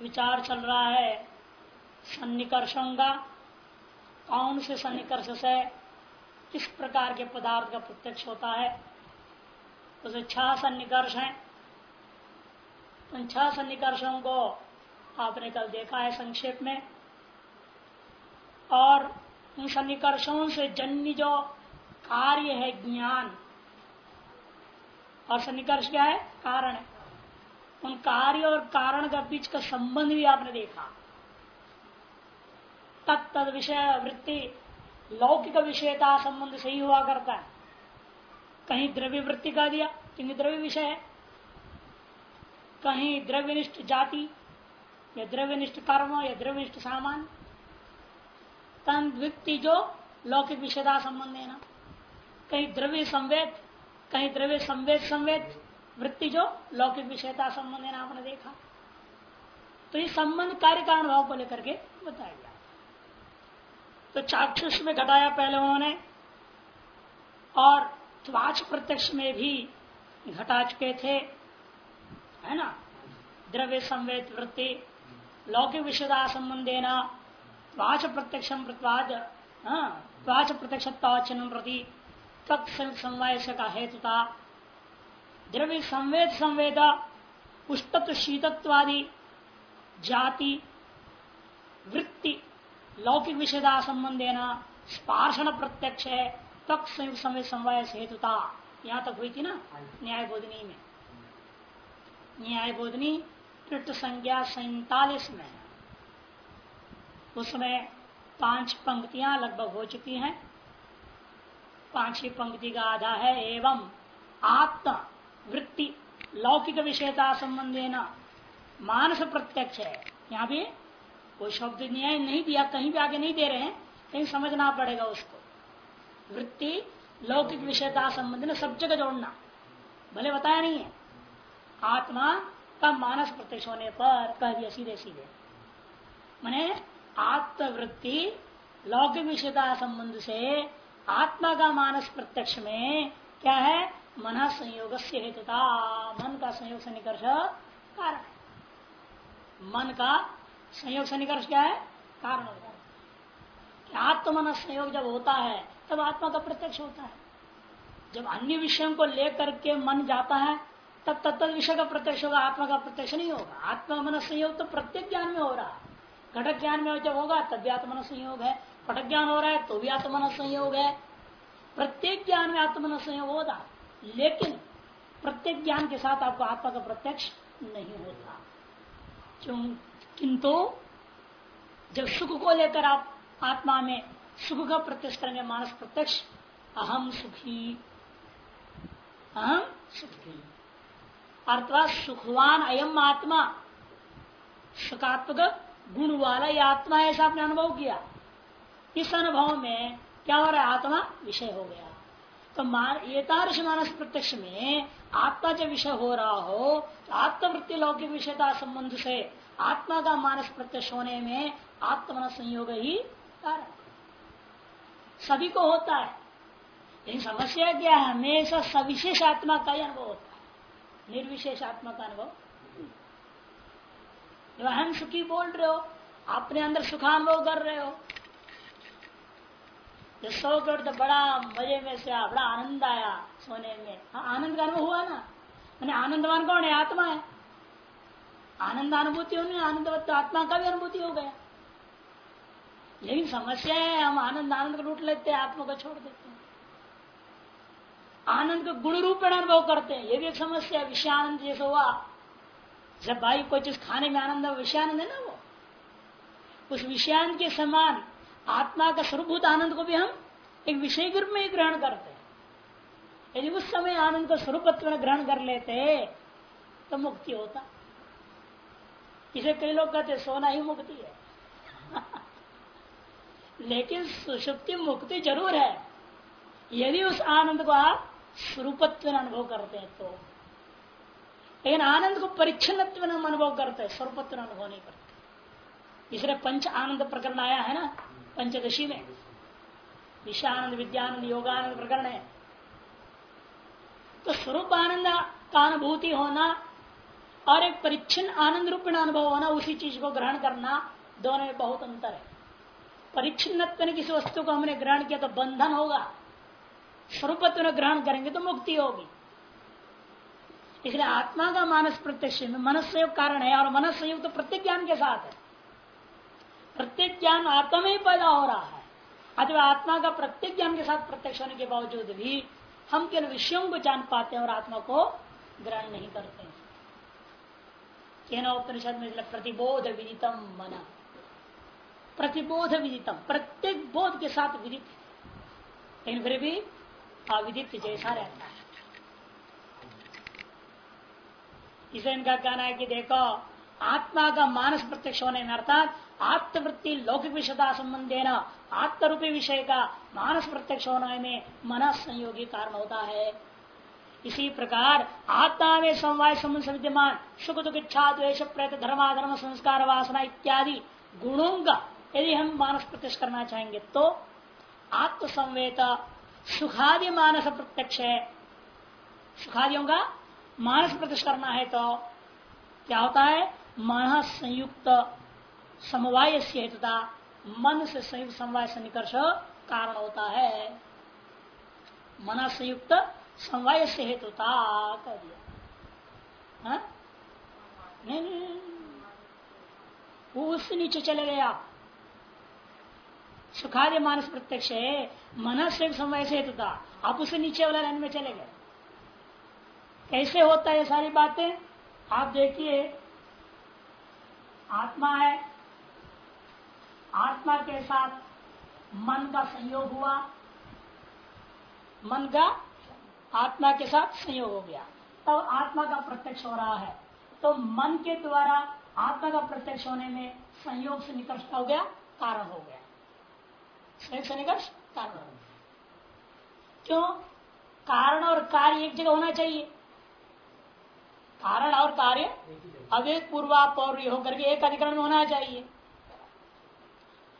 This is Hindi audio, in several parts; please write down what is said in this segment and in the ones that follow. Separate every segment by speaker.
Speaker 1: विचार चल रहा है सन्निकर्षों का कौन से सन्निकर्ष से किस प्रकार के पदार्थ का प्रत्यक्ष होता है? उसे छह सन्निकर्ष है, उन छह सन्निकर्षों को आपने कल देखा है संक्षेप में। और उन सन्निकर्षों से जन्य जो कार्य है ज्ञान, और सन्निकर्ष क्या है? कारण है। उन कार्य और कारण का बीच का संबंध भी आपने देखा। तत्त विषय वृत्ति लौकिक विषयता संबंध सही हुआ करता है। कहीं द्रव्य वृत्ति का दिया क्योंकि द्रव्य विषय है। कहीं द्रव्यनिष्ठ जाति, या द्रव्यनिष्ठ कर्म, या द्रव्यनिष्ठ सामान। तन वृत्ति जो लौकिक विषयता संबंध है ना। कहीं द्रव्य संवेद, कहीं द्रव्य संवेद संवेद। वृत्ति जो लौकिक विषयता संबंध है आपने देखा। तो ये संबंध कार्य कारण भाव को लेकर के बताया गया। तो चाक्षुष में घटाया पहले उन्होंने, और त्वाच प्रत्यक्ष में भी घटा चुके थे, है ना? द्रव्य संवेद वृत्ति, लौकिक विषयता संबंधे न वाच प्रत्यक्षम प्रतिवाद वाच प्रत्यक्ष प्रति तत्समवाय का हेतुता द्रव्य संवेद संवेद उष्टत्व शीतत्वादि, जाति, वृत्ति, लौकिक विषयता संबंधे न स्पार्शन प्रत्यक्ष है तक संयुक्त संवेद समवाय हेतुता यहाँ तक हुई थी ना? न्याय बोधनी में। न्याय बोधनी पृष्ठ संज्ञा सैतालीस में उसमें पाँच पंक्तियाँ लगभग हो चुकी हैं। पांचवी पंक्ति का आधा है, एवं आत्म। वृत्ति, लौकिक विषयता संबंधी न, मानस प्रत्यक्ष है। यहाँ भी कोई शब्द न्याय नहीं दिया, कहीं भी आगे नहीं दे रहे हैं कहीं समझना पड़ेगा उसको। वृत्ति, लौकिक विषयता संबंध न, सब जगह जोड़ना। भले बताया नहीं है। आत्मा का मानस प्रत्यक्ष होने पर कह दिया सीधे सीधे। मैंने आत्मवृत्ति, लौकिक विषयता संबंध से आत्मा का मानस प्रत्यक्ष में क्या है? मन संयोग से हेतुता मन का संयोग से निकर्ष कारण। मन का संयोग से निकर्ष क्या है? कारण होता है। आत्म मन संयोग जब होता है, तब आत्मा का प्रत्यक्ष होता है। जब अन्य विषयों को लेकर के मन जाता है, तब तत्त विषय का प्रत्यक्ष होगा, आत्मा का प्रत्यक्ष नहीं होगा। आत्मा मन संयोग तो प्रत्येक ज्ञान में हो रहा है। घटक ज्ञान में जब होगा, तब भी आत्मन संयोग है। पटक ज्ञान हो रहा है तो भी आत्मन संयोग है। प्रत्येक ज्ञान में आत्मन संयोग होता लेकिन प्रत्येक ज्ञान के साथ आपको आत्मा का प्रत्यक्ष नहीं होता। किंतु जब सुख को लेकर आप आत्मा में सुख का प्रत्यक्ष करेंगे, मानस प्रत्यक्ष, अहम सुखी अहम सुखी। अर्थात सुखवान अयम आत्मा, सुखात्मक गुण वाला ये आत्मा ऐसा आपने अनुभव किया। इस अनुभव में क्या हो रहा है? आत्मा विषय हो गया। तो मान एतादृश मानस प्रत्यक्ष में आत्मा जब विषय हो रहा हो तो आत्मवृत्ति लौकिक विषयता संबंध से आत्मा का मानस प्रत्यक्ष होने में आत्मन संयोग ही कारण सभी को होता है। लेकिन समस्या क्या है? हमेशा सविशेष आत्मा का ही अनुभव होता है। निर्विशेष आत्मा का अनुभव। जब हम सुखी बोल रहे हो, अपने अंदर सुखानुभव कर रहे हो जो सौ करोड़ तो बड़ा मज़े में से बड़ा आनंद आया सोने में। हाँ आनंद का अनुभव हुआ ना? मैंने आनंदवान कौन है? आत्मा है। आनंद अनुभूति होने आनंद तो आत्मा का भी अनुभूति हो गया। लेकिन समस्या है, हम आनंद आनंद को लूट लेते हैं, आत्मा को छोड़ देते हैं। आनंद को गुण रूप में अनुभव करते हैं, ये भी एक समस्या है, विषयानंद जैसे हुआ। जब भाई कोई चीज़ खाने में आनंद, विषयानंद है ना वो? उस विषयानंद के समान आत्मा का स्वरूपभूत आनंद को भी हम एक विषय के रूप में ग्रहण करते हैं। यदि उस समय आनंद को स्वरूप में ग्रहण कर लेते तो मुक्ति होता। इसे कई लोग कहते सोना ही मुक्ति है। लेकिन सुषुप्ति मुक्ति ज़रूर है। यदि उस आनंद को आप स्वरूपत्व अनुभव करते हैं तो। लेकिन आनंद को परिच्छन अनुभव करते हैं, स्वरूपत्व अनुभव नहीं करते। इसलिए पंच आनंद प्रकरण आया है ना? पंचदशी में। विषानंद विद्यानंद योगानंद प्रकरण है। तो स्वरूप आनंद का अनुभूति होना और एक परिच्छिन्न आनंद रूपण अनुभव होना, उसी चीज़ को ग्रहण करना, दोनों में बहुत अंतर है। परिच्छिन्न किसी वस्तु को हमने ग्रहण किया तो बंधन होगा। स्वरूपत्व ग्रहण करेंगे तो मुक्ति होगी। इसलिए आत्मा का मानस प्रत्यक्ष में कारण है और मनस संयोग तो प्रत्येक ज्ञान के साथ है। प्रत्येक ज्ञान आत्मा में ही पैदा हो रहा है। अथवा आत्मा का प्रत्येक ज्ञान के साथ प्रत्यक्ष होने के बावजूद भी हम केवल विषयों को जान पाते हैं और आत्मा को ग्रहण नहीं करते हैं। उपनिषद में प्रतिबोध विदितम मना। प्रतिबोध विदितम, प्रत्येक बोध के साथ विदित लेकिन फिर भी अविदित जैसा रहता है। इसे इनका कहना है कि देखो आत्मा का मानस प्रत्यक्ष होने में अर्थात आत्मवृत्ति लौकिक विषयता संबंधे न आत्मरूपी विषय का मानस प्रत्यक्ष होने में मन संयोगी कारण होता है। इसी प्रकार आत्मा में समवाय संबंध विद्यमान सुख दुख इच्छा द्वेश प्रयत धर्माधर्म संस्कार वासना इत्यादि गुणों का यदि हम मानस प्रत्यक्ष करना चाहेंगे तो आत्म संवेद सुखादि मानस प्रत्यक्ष है। सुखादियों का मानस प्रत्यक्ष करना है तो क्या होता है? मन संयुक्त समवाय से हेतुता मन से संयुक्त समवाय से निकर्ष कारण होता है। मन संयुक्त समवाय से हेतुता कर दिया। हाँ? वो नीचे चले गए आप। सुखादि मानस प्रत्यक्ष है मन से समवाय से हेतुता आप उससे नीचे वाला लाइन में चले गए। कैसे होता है सारी बातें? आप देखिए आत्मा है। आत्मा के साथ मन का संयोग हुआ। मन का आत्मा के साथ संयोग हो गया। तब तो आत्मा का प्रत्यक्ष हो रहा है। तो मन के द्वारा आत्मा का प्रत्यक्ष होने में संयोग से निकर्ष हो गया, कारण हो गया। संयोग से निकर्ष कारण हो गया। क्यों? कारण और कार्य एक जगह होना चाहिए। कारण और कार्य पूर्वा पौर्य होकर के एक अधिकरण होना चाहिए।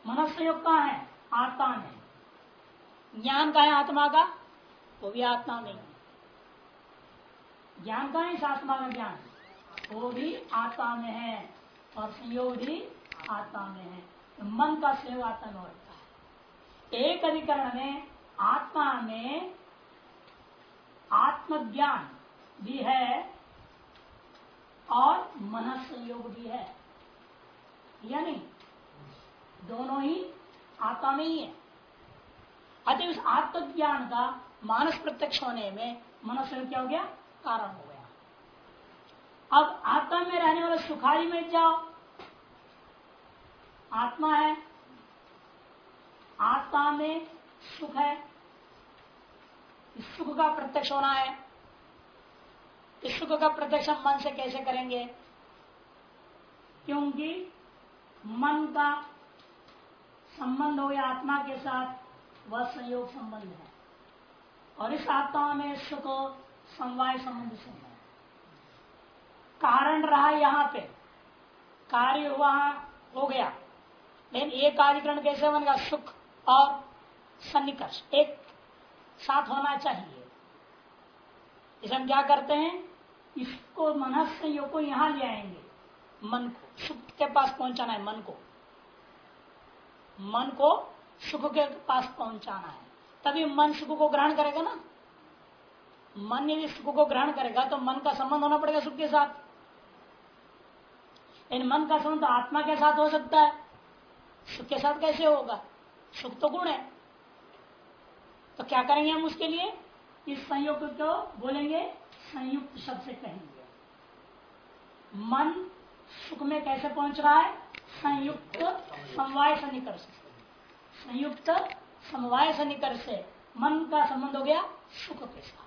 Speaker 1: मनस्योग कहा है? आत्मा में। ज्ञान का है आत्मा का? वो भी आत्मा में ज्ञान का है आत्मा का ज्ञान? वो भी आत्मा में है और संयोग भी आत्मा में है। मन का संयोग आत्मा में होता है। एक अधिकरण में आत्मा में आत्मज्ञान भी है और मन संयोग भी है। या नहीं? दोनों ही आत्मा में ही है। अतः उस आत्मज्ञान का मानस प्रत्यक्ष होने में मन संयोग क्या हो गया? कारण हो गया। अब आत्मा में रहने वाले सुखारी में जाओ। आत्मा है। आत्मा में सुख है। सुख का प्रत्यक्ष होना है। सुख का प्रत्यक्ष मन से कैसे करेंगे? क्योंकि मन का संबंध हो या आत्मा के साथ, वह संयोग संबंध है। और इस आत्मा में सुख समवाय संबंध से है। कारण रहा यहाँ पे। कार्य हुआ, हो गया। लेकिन एक कार्यक्रम कैसे बनेगा? सुख और सन्निकर्ष। एक साथ होना चाहिए। इसे हम क्या करते हैं? इसको मनस संयोग को यहाँ ले आएँगे। मन को, सुख के पास पहुंचाना है, मन को। मन को सुख के पास पहुंचाना है। तभी मन सुख को ग्रहण करेगा ना। मन यदि सुख को ग्रहण करेगा तो मन का संबंध होना पड़ेगा सुख के साथ। इन मन का संबंध तो आत्मा के साथ हो सकता है। सुख के साथ कैसे होगा? सुख तो गुण है। तो क्या करेंगे हम उसके लिए? इस संयोग को बोलेंगे, संयुक्त शब्द से कहेंगे। मन सुख में कैसे पहुँच रहा है? संयुक्त समवाय से। सन्निकर्ष संयुक्त समवाय सन्निकर्ष से मन का संबंध हो गया सुख के साथ।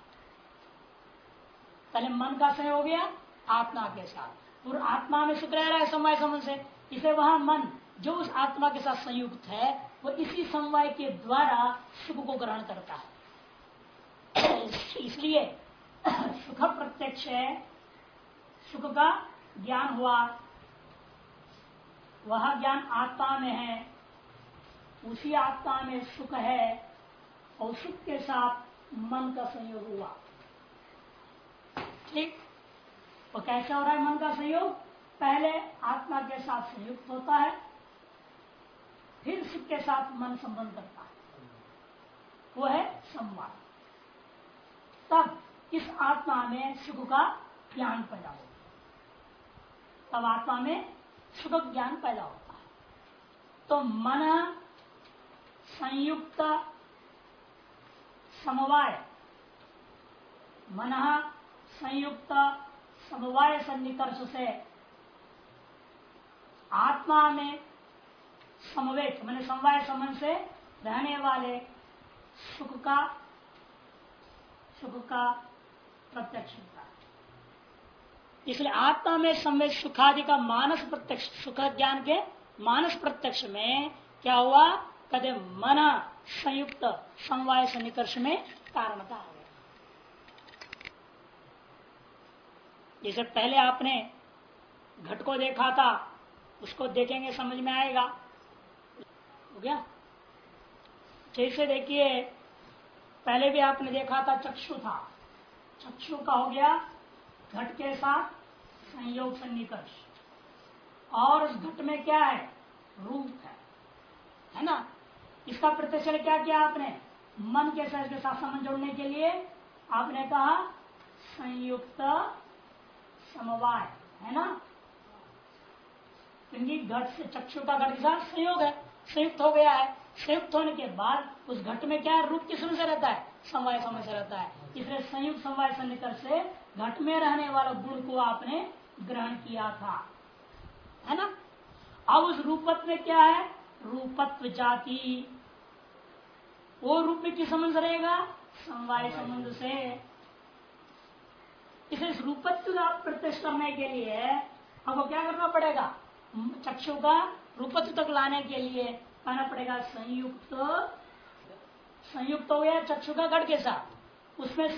Speaker 1: पहले मन का संयोग हो गया, आत्मा के साथ। और आत्मा में सुख रह रहा है समवाय संबंध से। इसे वहाँ मन, जो उस आत्मा के साथ संयुक्त है, वो इसी समवाय के द्वारा सुख को ग्रहण करता है। इसलिए सुख प्रत्यक्ष है। सुख का ज्ञान हुआ। वह ज्ञान आत्मा में है। उसी आत्मा में सुख है और सुख के साथ मन का संयोग हुआ। ठीक? वो कैसे हो रहा है मन का संयोग? पहले आत्मा के साथ संयुक्त होता है, फिर सुख के साथ मन संबंध करता है। वो है संवाद। तब इस आत्मा में सुख का ज्ञान पैदा होता तब आत्मा में सुख ज्ञान पैदा होता है। तो मन संयुक्त समवाय, मन संयुक्त समवाय सन्निकर्ष से आत्मा में समवेत, मैंने समवाय समन से रहने वाले सुख का सुख का प्रत्यक्ष होता है। इसलिए आत्मा में संवेद सुखादि का मानस प्रत्यक्ष, सुख ज्ञान के मानस प्रत्यक्ष में क्या हुआ? कदे मन संयुक्त समवाय सन्निकर्ष में कारणता आ गया। जैसे पहले आपने घट को देखा था, उसको देखेंगे समझ में आएगा। हो गया? जैसे देखिए पहले भी आपने देखा था चक्षु था। चक्षु का हो गया घट के साथ संयोग सन्निकर्ष और उस घट में क्या है? रूप है। है ना? इसका प्रत्यक्ष क्या किया आपने? मन के साथ के साथ संबंध जोड़ने के लिए आपने कहा संयुक्त समवाय। है ना? क्योंकि घट से चक्षु का घट के साथ संयोग है। संयुक्त हो गया है। संयुक्त होने के बाद उस घट में क्या रूप किस से रहता है? समवाय समय से रहता है। इसलिए संयुक्त, समवाय सन्निकर्ष से घट में रहने वाला गुण को आपने ग्रहण किया था। है ना? अब उस रूपत्व में क्या है? रूपत्व जाति। वो रूप में किस संबंध रहेगा? समवाय संबंध से। इसे इस रूपत्व का प्रत्यक्ष करने के लिए हमको क्या करना पड़ेगा? चक्षु का रूपत्व तक लाने के लिए कहना पड़ेगा संयुक्त संयुक्त हो गया चक्षु का घट के साथ उसमें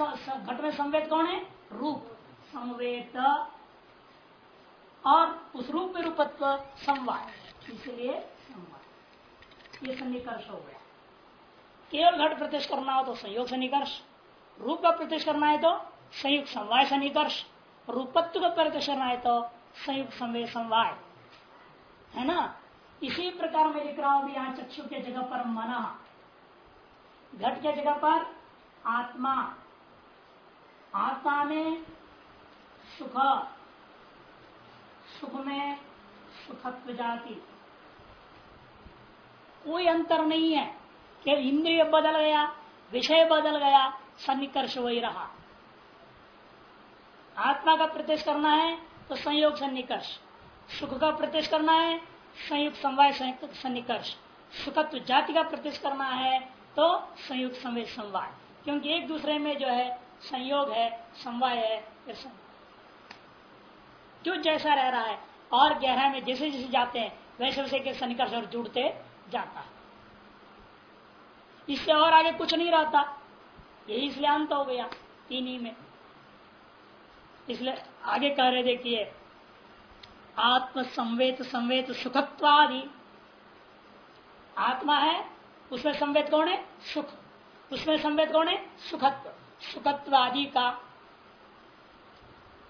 Speaker 1: घट में संवेद कौन है? रूप। संवेद और उस रूप में रूपत्व समवाय। इसलिए समवाय। ये सन्निकर्ष हो गया। केवल घट प्रत्यक्ष करना हो तो संयोग सन्निकर्ष। रूप का प्रत्यक्ष करना है तो संयुक्त समवाय सन्निकर्ष। रूपत्व का प्रत्यक्ष करना है तो संयुक्त संवेद समवाय। है ना? इसी प्रकार मैं लिख रहा हूँ भी यहाँ चक्षु के जगह पर मना। घट के जगह पर आत्मा। आत्मा में सुख। सुख में सुखत्व जाति। कोई अंतर नहीं है। कि इंद्रिय बदल गया, विषय बदल गया, सन्निकर्ष वही रहा। आत्मा का प्रत्यक्ष करना है तो संयोग सन्निकर्ष सुख का प्रत्यक्ष करना है संयुक्त समवाय, संयुक्त सन्निकर्ष। सुखत्व जाति का प्रत्यक्ष करना है तो संयुक्त समय समवाय। क्योंकि एक दूसरे में जो है, संयोग है, समवाय है जो जैसा रह रहा है, और गहराई में जैसे जैसे जाते हैं, वैसे वैसे के सन्निकर्ष और जुड़ते जाता है। इससे और आगे कुछ नहीं रहता। यही इसलिए अंत हो गया, तीन ही में। इसलिए आगे कह रहे, देखिए आत्म संवेद संवेद सुखत्वादि। आत्मा है, उसमें संवेद कौन है? सुख। उसमें संवेद कौन है? सुखत्व। सुखत्व आदि का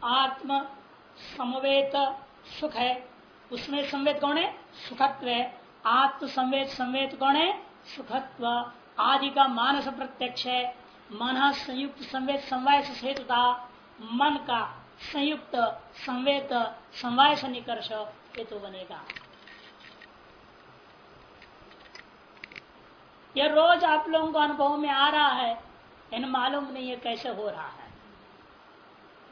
Speaker 1: आत्म समवेत सुख है, उसमें संवेद कौन है? सुखत्व है। आत्म संवेद संवेद कौन है? सुखत्व। आदि का मानस प्रत्यक्ष है। मन संयुक्त संवेद समवाय से मन का संयुक्त, संवेद समवाय सन्निकर्ष हेतु बनेगा। यह रोज आप लोगों को अनुभव में आ रहा है इन मालूम नहीं है कैसे हो रहा है।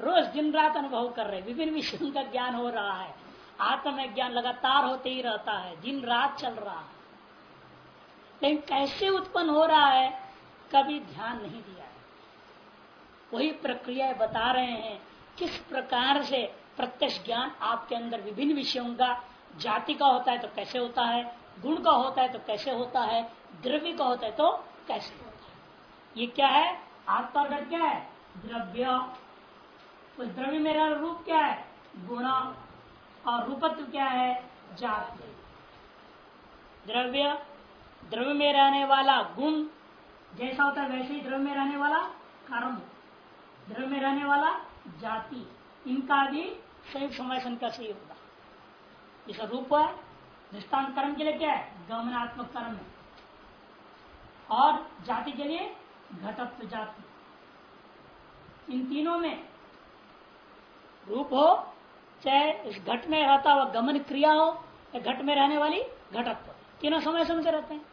Speaker 1: रोज दिन रात अनुभव कर रहे विभिन्न विषयों का ज्ञान हो रहा है। आत्म ज्ञान लगातार होते ही रहता है दिन रात चल रहा है। लेकिन कैसे उत्पन्न हो रहा है, कभी ध्यान नहीं दिया है। वही प्रक्रिया बता रहे हैं किस प्रकार से प्रत्यक्ष ज्ञान आपके अंदर विभिन्न विषयों का, जाति का होता है तो कैसे होता है, गुण का होता है तो कैसे होता है, द्रव्य का होता है तो कैसे होता है। ये क्या है? आत्मा क्या है? द्रव्य। उस द्रव्य मेरा रूप क्या है? गुण। और रूपत्व क्या है? जाति। द्रव्य। द्रव्य में रहने वाला गुण जैसा होता है वैसे ही द्रव्य में रहने वाला कर्म। द्रव्य में रहने वाला जाति, इनका भी संयुक्त समय का सही होगा। इस रूप दृष्टान कर्म के लिए क्या है? गमनात्मक कर्म है। और जाति के लिए घटत्व जाति। इन तीनों में रूप हो, चाहे इस घट में रहता हुआ गमन क्रिया हो, या घट में रहने वाली घटत्व। तीनों समय समय से रहते हैं।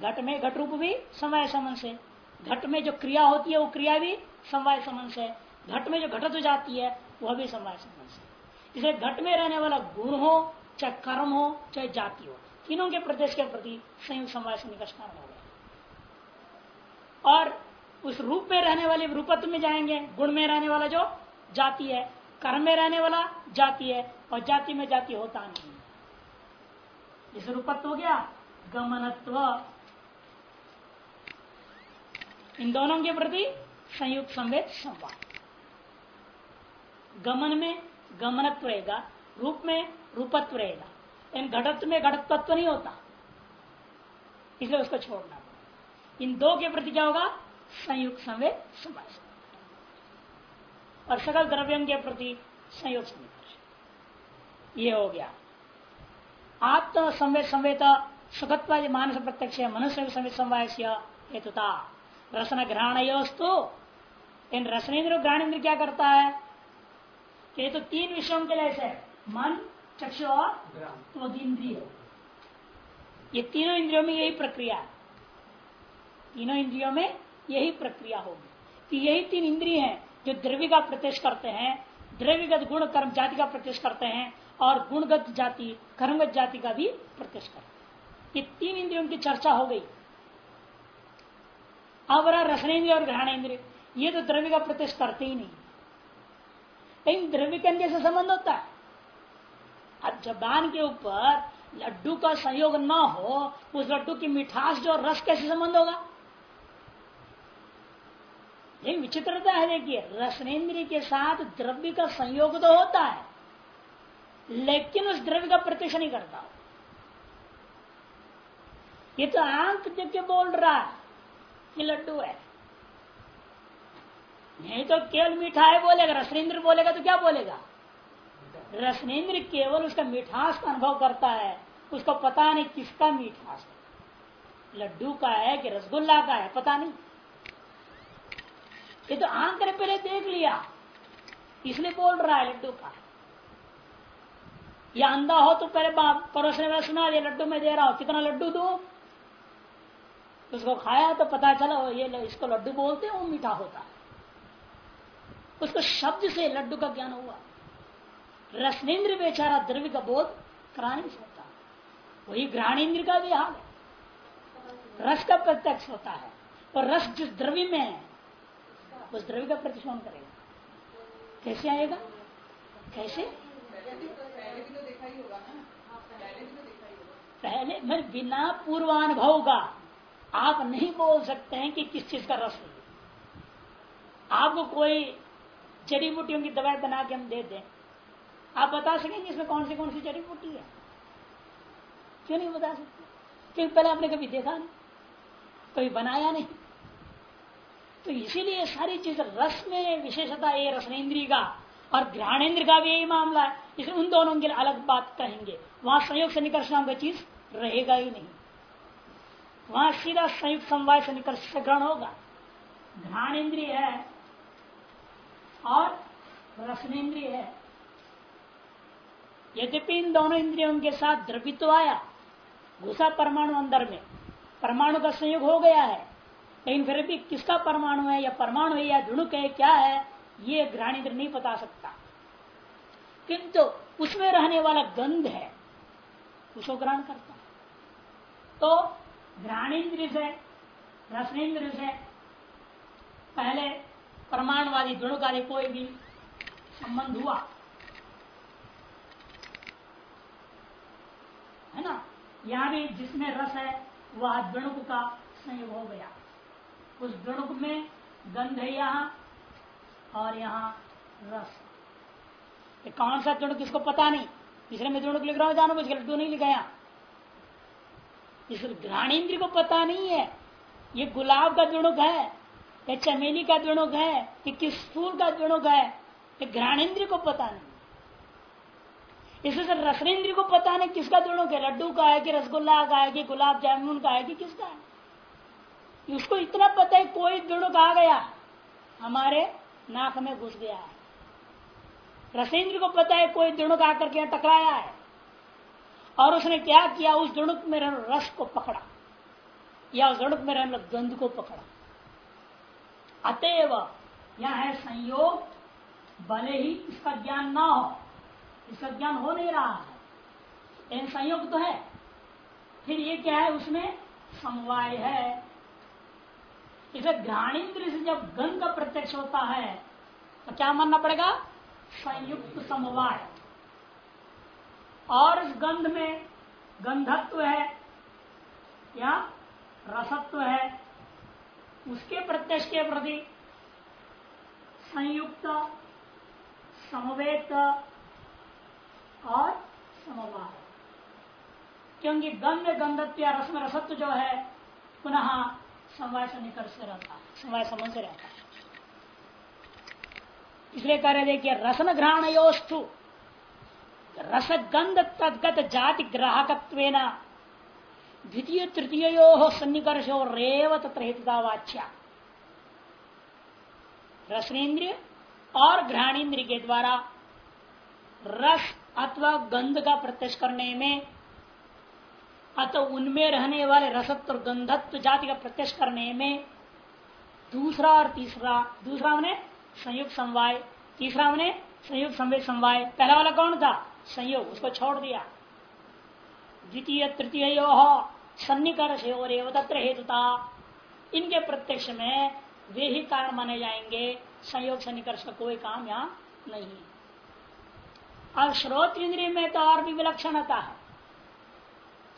Speaker 1: घट में घट रूप भी समय समन से। घट में जो क्रिया होती है, वो क्रिया भी समय समन से। घट में जो घटत्व जाती है, वह भी समय समन से घट में रहने वाला गुण हो, चाहे कर्म हो, चाहे जाति हो, तीनों के प्रदेश के प्रति संयुक्त समय से निकट हो गया। और उस रूप में रहने वाले रूपत्व में जाएँगे, गुण में रहने वाला जो जाति है, कर्म में रहने वाला जाति है, और जाति में जाति होता नहीं इस रूपत्व हो गया, गमनत्व। इन दोनों के प्रति संयुक्त संवेद संवाद। गमन में गमनत्व रहेगा, रूप में रूपत्व रहेगा। इन घटत्व में घटत्व नहीं होता। इसलिए उसको छोड़ना इन दो के प्रति क्या होगा? संयुक्त संवेद समाज और सकल द्रव्यों के प्रति संयुक्त संवेद ये हो गया। आत्म संवेद संवेद मानस प्रत्यक्ष मनुष्य संवेद समवाय हेतुता। रसन ग्रहणयोस्तु इन रसनेन्द्र ग्रहणेन्द्र क्या करता है? ये तो तीन विषयों के लिए है। मन चक्षु और इंद्रिय। ये तीनों इंद्रियों में यही प्रक्रिया तीनों इंद्रियों में यही प्रक्रिया होगी। कि यही तीन इंद्रिय हैं जो द्रव्य का प्रत्यक्ष करते हैं द्रव्यगत गुण कर्म जाति का प्रत्यक्ष करते हैं और गुणगत जाति कर्मगत जाति का भी प्रत्यक्ष करते हैं। ये तीन इंद्रियों की चर्चा हो गई। अब रहा रसनेन्द्रिय और ग्रहणेन्द्रिय ये तो द्रव्य का प्रत्यक्ष करते ही नहीं। लेकिन द्रव्य के अंदर से संबंध होता है। अब जबान के ऊपर लड्डू का संयोग न हो उस लड्डू की मिठास जो रस कैसे संबंध होगा। लेकिन विचित्रता है देखिए, रसनेन्द्रिय के साथ द्रव्य का संयोग तो होता है, लेकिन उस द्रव्य का प्रत्यक्ष नहीं करता। ये तो आँख देख के बोल रहा है कि लड्डू है। नहीं तो केवल मीठा है बोलेगा, रसनेन्द्र बोलेगा तो क्या बोलेगा? रसनेन्द्र केवल उसका मिठास का अनुभव करता है, उसको पता नहीं किसका मिठास है। लड्डू का है कि रसगुल्ला का है, पता नहीं। ये तो ने पहले देख लिया, इसलिए बोल रहा है लड्डू का। या अंधा हो तो पहले पड़ोसने वाला सुना ये लड्डू में दे रहा हूँ, कितना लड्डू दो? उसको खाया तो पता चला ये इसको लड्डू बोलते हैं, वो मीठा होता है। उसको शब्द से लड्डू का ज्ञान हुआ। रसनेन्द्र बेचारा द्रव्य का बोध करा नहीं सकता वही ग्रहणेन्द्र का भी हाल रस का प्रत्यक्ष होता है और रस जिस द्रव्य में है, उस द्रव्य का प्रतिशोधन करेगा। कैसे आएगा? कैसे? पहले मैं बिना पूर्वानुभव का आप नहीं बोल सकते हैं कि किस चीज़ का रस है। आपको कोई जड़ी बूटियों की दवाई बना के हम दे दें। आप बता सकेंगे इसमें कौन सी कौन सी जड़ी बूटी है? क्यों नहीं बता सकते? क्योंकि पहले आपने कभी देखा नहीं, कभी बनाया नहीं। तो इसीलिए सारी चीज़ रस में विशेषता ये रसनेन्द्रीय का और ग्रहणेन्द्र का भी यही मामला है। इसलिए उन दोनों के लिए अलग बात कहेंगे। वहाँ संयोग से निकर्ष नाम का चीज़ रहेगा ही नहीं। वहाँ सीधा संयुक्त समवाय से निकर्ष से ग्रहण होगा। घ्राणेन्द्रिय है और रसनेन्द्रिय है। यद्यपि इन दोनों इंद्रियों के साथ द्रवित्व आया, घुसा परमाणु अंदर में। परमाणु का संयोग हो गया है, लेकिन फिर भी किसका परमाणु है, या परमाणु है, या धुणुक है, क्या है, ये इंद्र नहीं बता सकता। किंतु उसमें रहने वाला गंध है, उसको ग्रहण करता तो घ्राणेन्द्र से, रसनेन्द्र से पहले परमाणुवादी द्रणुकादि कोई भी संबंध हुआ। है ना? यहाँ भी जिसमें रस है, वह द्रणुक का संयोग हो गया। उस द्रणुक में गंध है यहाँ और यहाँ रस। ये कौन सा द्रणुक किसको पता नहीं। इसलिए मैं द्रणुक लिख रहा हूँ जानो मुझे लड्डू नहीं लिखाया इस घ्राणेन्द्र को पता नहीं है। ये गुलाब का द्रणुक है। या चमेली का द्रणुक है कि किस फूल का द्रणुक है घ्राणेन्द्रिय को पता नहीं। इससे रसनेन्द्रिय को पता नहीं किसका दोनों के लड्डू का है कि रसगुल्ला का है कि गुलाब जामुन का है कि किसका है। उसको इतना पता है कोई दोनों का आ गया, हमारे नाक में घुस गया है। रसेंद्र को पता है कोई दृणुक आकर के टकराया है। और उसने क्या किया, उस दृणुक में रस को पकड़ा, या उस दृणुक में रहने गंध को पकड़ा। अतएव यह है संयोग, भले ही इसका ज्ञान ना हो। इसका ज्ञान हो नहीं रहा है। लेकिन संयोग तो है। फिर ये क्या है? उसमें समवाय है। इसे घ्राणेन्द्र से जब गंध का प्रत्यक्ष होता है तो क्या मानना पड़ेगा? संयुक्त समवाय। और इस गंध में गंधत्व है या रसत्व है उसके प्रत्यक्ष के प्रति संयुक्त, समवेत और समवाय। क्योंकि गंध, गंधत्व या रस में रसत्व जो है, पुनः समवाय से निकट से रहता है, समवाय संबंध से रहता है। इसलिए कह रहे देखिए रसन घ्राणयोस्तु रसगंध तदगत जाति ग्राहकत्व द्वितीय तृतीय सन्निकर्ष और रेव तत्र हेतुता वाच्या। रसनेन्द्रिय और घ्राणेन्द्रिय के द्वारा रस अथवा गंध का प्रत्यक्ष करने में अथवा उनमें रहने वाले रसत्व और गंधत्व जाति का प्रत्यक्ष करने में दूसरा और तीसरा, दूसरा उन्हें संयुक्त समवाय, तीसरा मैंने संयुक्त संवेद समवाय। पहला वाला कौन था? संयोग, उसको छोड़ दिया। द्वितीय तृतीय सन्निकर्ष और तत्र हेतुता। इनके प्रत्यक्ष में वे ही कारण माने जाएँगे, संयोग सन्निकर्ष का कोई काम यहाँ नहीं अब श्रोत इंद्रिय में तो और भी विलक्षणता है।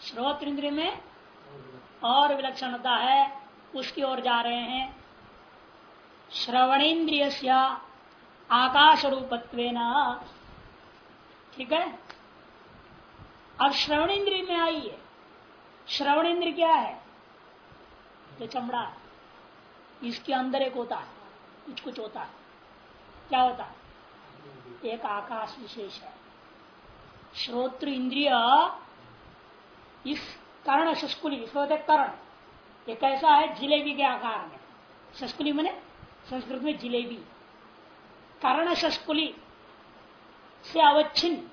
Speaker 1: श्रोत इंद्रिय में और विलक्षणता है, उसकी ओर जा रहे हैं। श्रवणेन्द्रिय आकाश रूपत्व ठीक है? अब श्रवण इंद्रिय में आई है श्रवण इंद्र क्या है? जो चमड़ा इसके अंदर एक होता है, कुछ कुछ होता है। क्या होता है? एक आकाश विशेष है। श्रोत्र इंद्रिय इस कर्ण शस्कुली होते कर्ण। एक ऐसा है? जिलेबी के आकार में। शस्कुली मैंने संस्कृत में जिलेबी। कर्ण शस्कुली से अवच्छिन्न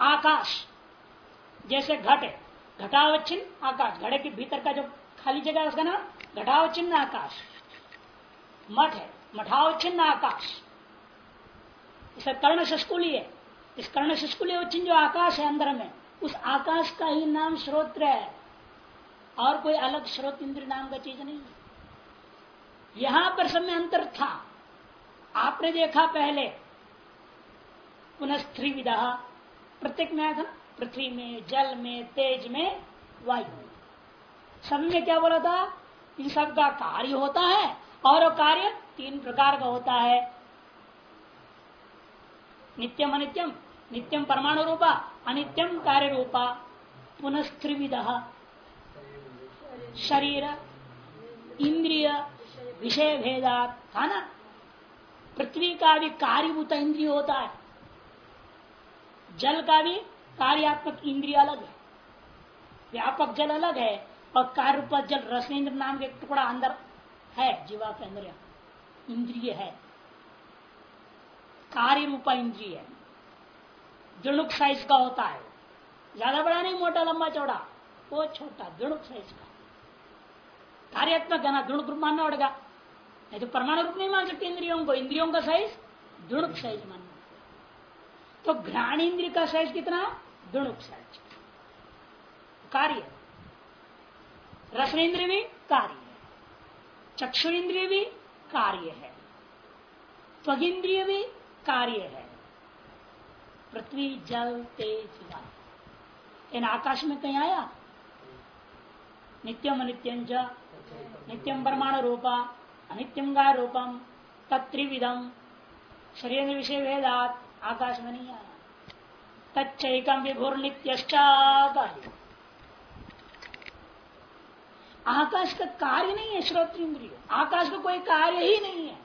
Speaker 1: आकाश जैसे घट है। घटावच्छिन्न आकाश। घड़े के भीतर का जो खाली जगह है, उसका नाम घटावच्छिन्न आकाश। मठ है, मठावच्छिन्न आकाश। इसे कर्ण शस्कुली है। इस कर्ण शस्कुली जो आकाश है अंदर में, उस आकाश का ही नाम श्रोत्र है। और कोई अलग श्रोत इंद्र नाम का चीज़ नहीं है। यहाँ पर समय अंतर था। आपने देखा पहले, पुनः विधा प्रत्येक में आया था पृथ्वी में, जल में, तेज में, वायु सब में क्या बोला था? इन सब का कार्य होता है और कार्य तीन प्रकार का होता है। नित्यम अनित्यम, नित्यम परमाणु रूपा, अनित्यम कार्य रूपा, पुनस्त्रिविध। शरीर, इंद्रिय विषय भेदा था ना? पृथ्वी का भी कार्यभूत इंद्रिय होता है। जल का भी कार्यात्मक इंद्रिय अलग है। व्यापक जल अलग है और कार्य जल रसेंद्र नाम के टुकड़ा अंदर है, जीवा के अंदर इंद्रिय है। कार्य रूपा इंद्रिय है। दृणुक साइज़ का होता है। ज़्यादा बड़ा नहीं, मोटा, लंबा, चौड़ा। वो छोटा दृणुक साइज़ का। कार्यात्मक है ना रूप मानना पड़ेगा। नहीं तो परमाणु रूप नहीं मान सकते इंद्रियों को। इंद्रियों का साइज़ दुणुक साइज़ मानना तो घ्राण इंद्रिय का साइज़ कितना? दुणुक साइज़ कार्य। रसन इंद्रिय भी कार्य है। चक्षु इंद्रिय भी कार्य है। त्वगिंद्रिय भी कार्य है। पृथ्वी, जल, तेज, वायु। इन आकाश में कहीं आया? नित्यम अनित्यम नित्यम परमाणु रूपा अनित्यम का रूपम तत्रिविधम शरीर विषय वेदात आकाश में नहीं आया। तच्चकम विभुर नित्य आकाश का कार्य नहीं है श्रोत इंद्रिय आकाश का कोई कार्य ही नहीं है।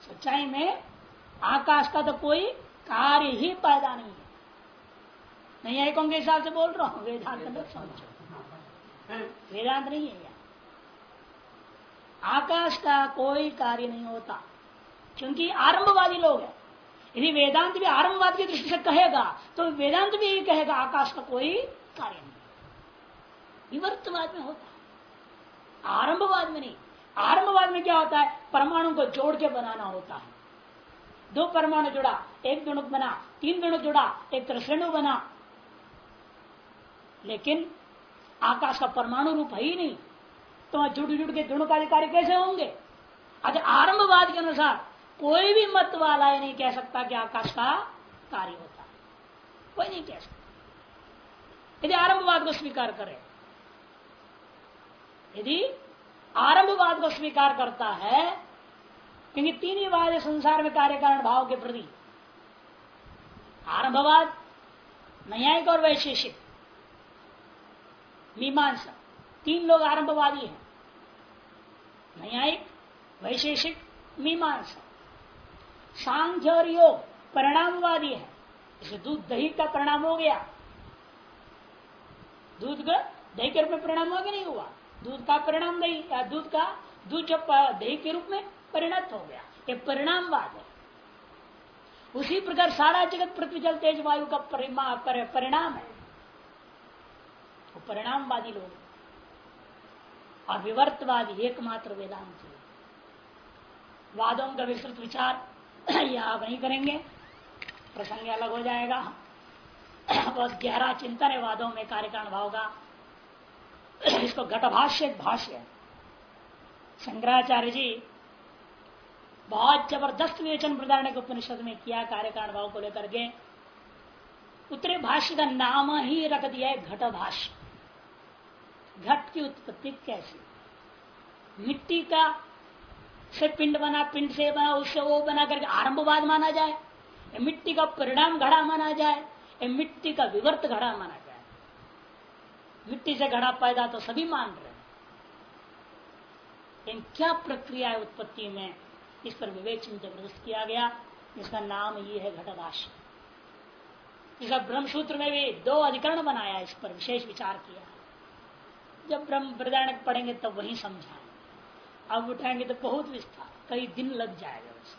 Speaker 1: सच्चाई में आकाश का तो कोई कार्य ही पैदा नहीं है। नहीं कौन के हिसाब से बोल रहा हूँ, वेदांत में समझो। वेदांत नहीं है यार आकाश का कोई कार्य नहीं होता, क्योंकि आरंभवादी लोग हैं। यदि वेदांत भी आरंभवाद की दृष्टि से कहेगा तो वेदांत भी यही कहेगा, आकाश का कोई कार्य नहीं। विवर्तवाद में होता है। आरंभवाद में नहीं। आरंभवाद में क्या होता है? परमाणु को जोड़ के बनाना होता है। दो परमाणु जुड़ा, एक दुणुक बना, तीन दुणुक जुड़ा, एक त्रिश्रेणु बना। लेकिन आकाश का परमाणु रूप है ही नहीं। तो वहाँ जुड़ जुड़ के दुणुक अधिकारी कैसे होंगे? अच्छा आरंभवाद के अनुसार कोई भी मत वाला नहीं कह सकता कि आकाश का कार्य होता। कोई नहीं कह सकता। यदि आरंभवाद को स्वीकार करे, यदि आरंभवाद को स्वीकार करता है, क्योंकि तीन ही वाद संसार में कार्य कारण भाव के प्रति, आरंभवाद न्यायिक और वैशेषिक, मीमांसा, तीन लोग आरंभवादी हैं। न्यायिक, वैशेषिक, मीमांसा। सांख्य और योग परिणामवादी है। इसे दूध दही का परिणाम हो गया। दूध का दही के रूप में परिणाम हो गया, नहीं हुआ। दूध का परिणाम दही दूध का, दूध जो दही के रूप में परिणत हो गया। ये परिणामवाद है। उसी प्रकार सारा जगत पृथ्वी जल तेज वायु का परिणाम है। वो परिणामवादी लोग और विवर्तवादी, एकमात्र वेदांत वादों का विस्तृत विचार यह आप नहीं करेंगे। प्रसंग अलग हो जाएगा। बहुत गहरा चिंतन है वादों में कार्यकारण भाव का इसको घटभाष्य भाष्य शंकराचार्य जी बहुत ज़बरदस्त विवेचन प्रदान के उपनिषद में किया कार्यकारण भाव को लेकर के। उत्तरे भाष्य का नाम ही रख दिया है घट भाष्य घट की उत्पत्ति कैसी? मिट्टी का से पिंड बना, पिंड से बना, उससे वो बना करके आरंभवाद माना जाए। मिट्टी का परिणाम घड़ा माना जाए मिट्टी का विवर्त घड़ा माना जाए। मिट्टी से घड़ा पैदा तो सभी मान रहे लेकिन क्या प्रक्रिया है उत्पत्ति में? इस पर विवेचन ज़बरदस्त किया गया इसका नाम ये है घटभाष इसका ब्रह्मसूत्र में भी दो अधिकरण बनाया, इस पर विशेष विचार किया। जब ब्रह्म वृदायण पढ़ेंगे तब तो वही समझाएँ। अब उठाएँगे तो बहुत विस्तार, कई दिन लग जाएगा वैसे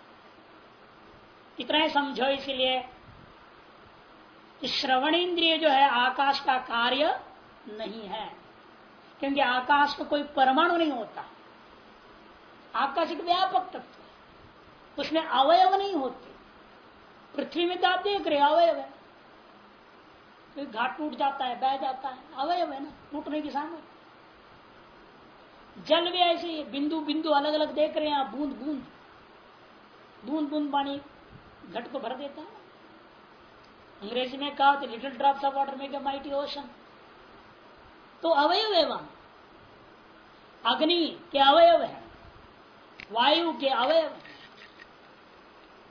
Speaker 1: इतना ही समझो इसलिए श्रवण इंद्रिय जो है, आकाश का कार्य नहीं है। क्योंकि आकाश का कोई परमाणु नहीं होता। आकाश एक व्यापक तत्व है। उसमें अवयव नहीं होते। पृथ्वी में तो आप देख रहे अवयव है। तो घाट टूट जाता है, बह जाता है, अवयव है ना, टूटने की सामने जल भी ऐसे बिंदु बिंदु अलग अलग देख रहे हैं आप, बूंद बूंद। बूंद बूंद पानी घट को भर देता है। अंग्रेज़ी में कहा तो little drops of water make a mighty ocean तो अवयव है वहाँ। अग्नि के अवयव है। वायु के अवयव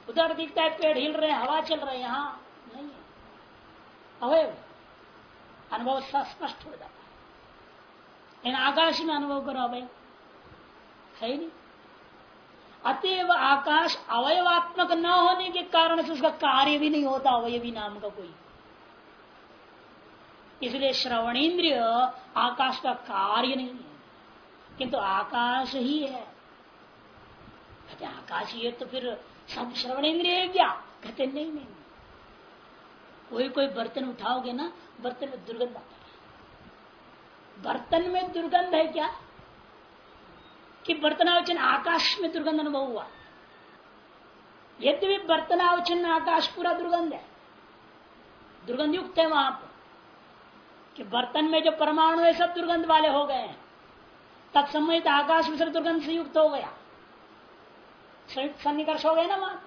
Speaker 1: उधर दिखता है, पेड़ हिल रहे हैं, हवा चल रहे हैं। यहाँ नहीं है। अवयव। अनुभव स्पष्ट हो जाता इन आकाश में अनुभव करो अवयव है नहीं। अतएव आकाश अवयवात्मक न होने के कारण से उसका कार्य भी नहीं होता, अवयवी नाम का कोई। इसलिए श्रवण इंद्रिय आकाश का कार्य नहीं है। किंतु आकाश ही है। कहते आकाश है तो फिर सब श्रवण इंद्रिय है क्या? कहते नहीं नहीं कोई कोई बर्तन उठाओगे ना, बर्तन में दुर्गंध आता बर्तन में दुर्गंध है क्या? कि बर्तनावचन आकाश में दुर्गंध अनुभव हुआ। यद्यपि बर्तनावचन आकाश पूरा दुर्गंध है दुर्गंध युक्त है वहाँ पर, कि बर्तन में जो परमाणु है, सब दुर्गंध वाले हो गए हैं। तत्समय आकाश में सब दुर्गंध से युक्त हो गया। संयुक्त सन्निकर्ष हो गया ना वहाँ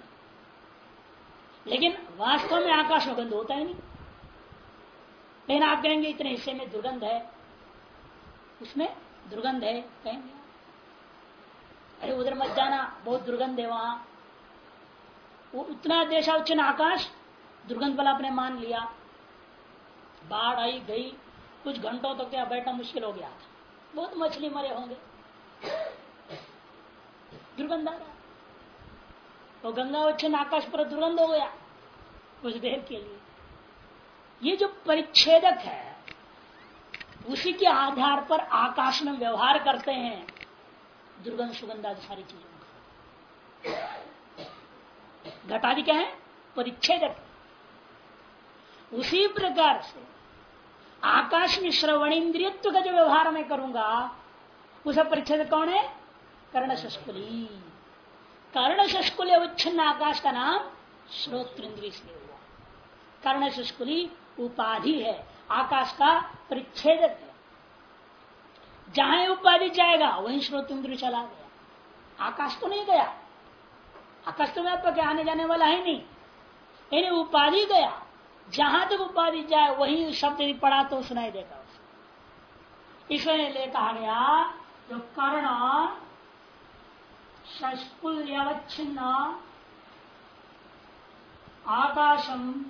Speaker 1: लेकिन वास्तव में आकाश में गंध होता ही नहीं। लेकिन आप कहेंगे, इतने हिस्से में दुर्गंध है उसमें दुर्गंध है कहेंगे अरे उधर मत जाना, बहुत दुर्गंध है वहाँ। वो उतना देशावचन आकाश, दुर्गंध वाला आपने मान लिया। बाढ़ आई, गई, कुछ घंटों तो क्या बैठना मुश्किल हो गया था। बहुत मछली मरे होंगे। दुर्गंध आ रहा वो गंगावच्छन आकाश पर दुर्गंध हो गया, कुछ देर के लिए। ये जो परिच्छेदक है उसी के आधार पर आकाश में व्यवहार करते हैं। दुर्गंध, सुगंध आदि सारी चीज़ों का घटादि क्या है? परिच्छेदक। उसी प्रकार से आकाश में श्रवण इंद्रियत्व का जो व्यवहार मैं करूँगा, उसे परिच्छेद कौन है? कर्ण शस्कुली कर्ण शस्कुल उच्छिन्न आकाश का नाम श्रोत्र से हुआ। कर्ण शस्कुली उपाधि है। आकाश का परिच्छेद जहाँ उपाधि जाएगा, वहीं श्रोत इंद्र चला गया। आकाश तो नहीं गया। आकाश तो व्यापक आने जाने वाला है नहीं। यानी उपाधि गया। जहाँ तक उपाधि जाए, वही शब्द यदि पढ़ा तो सुनाई देगा उसे। इसलिए कहा गया, जो कर्ण षष्कुल्यवच्छिन्न आकाशम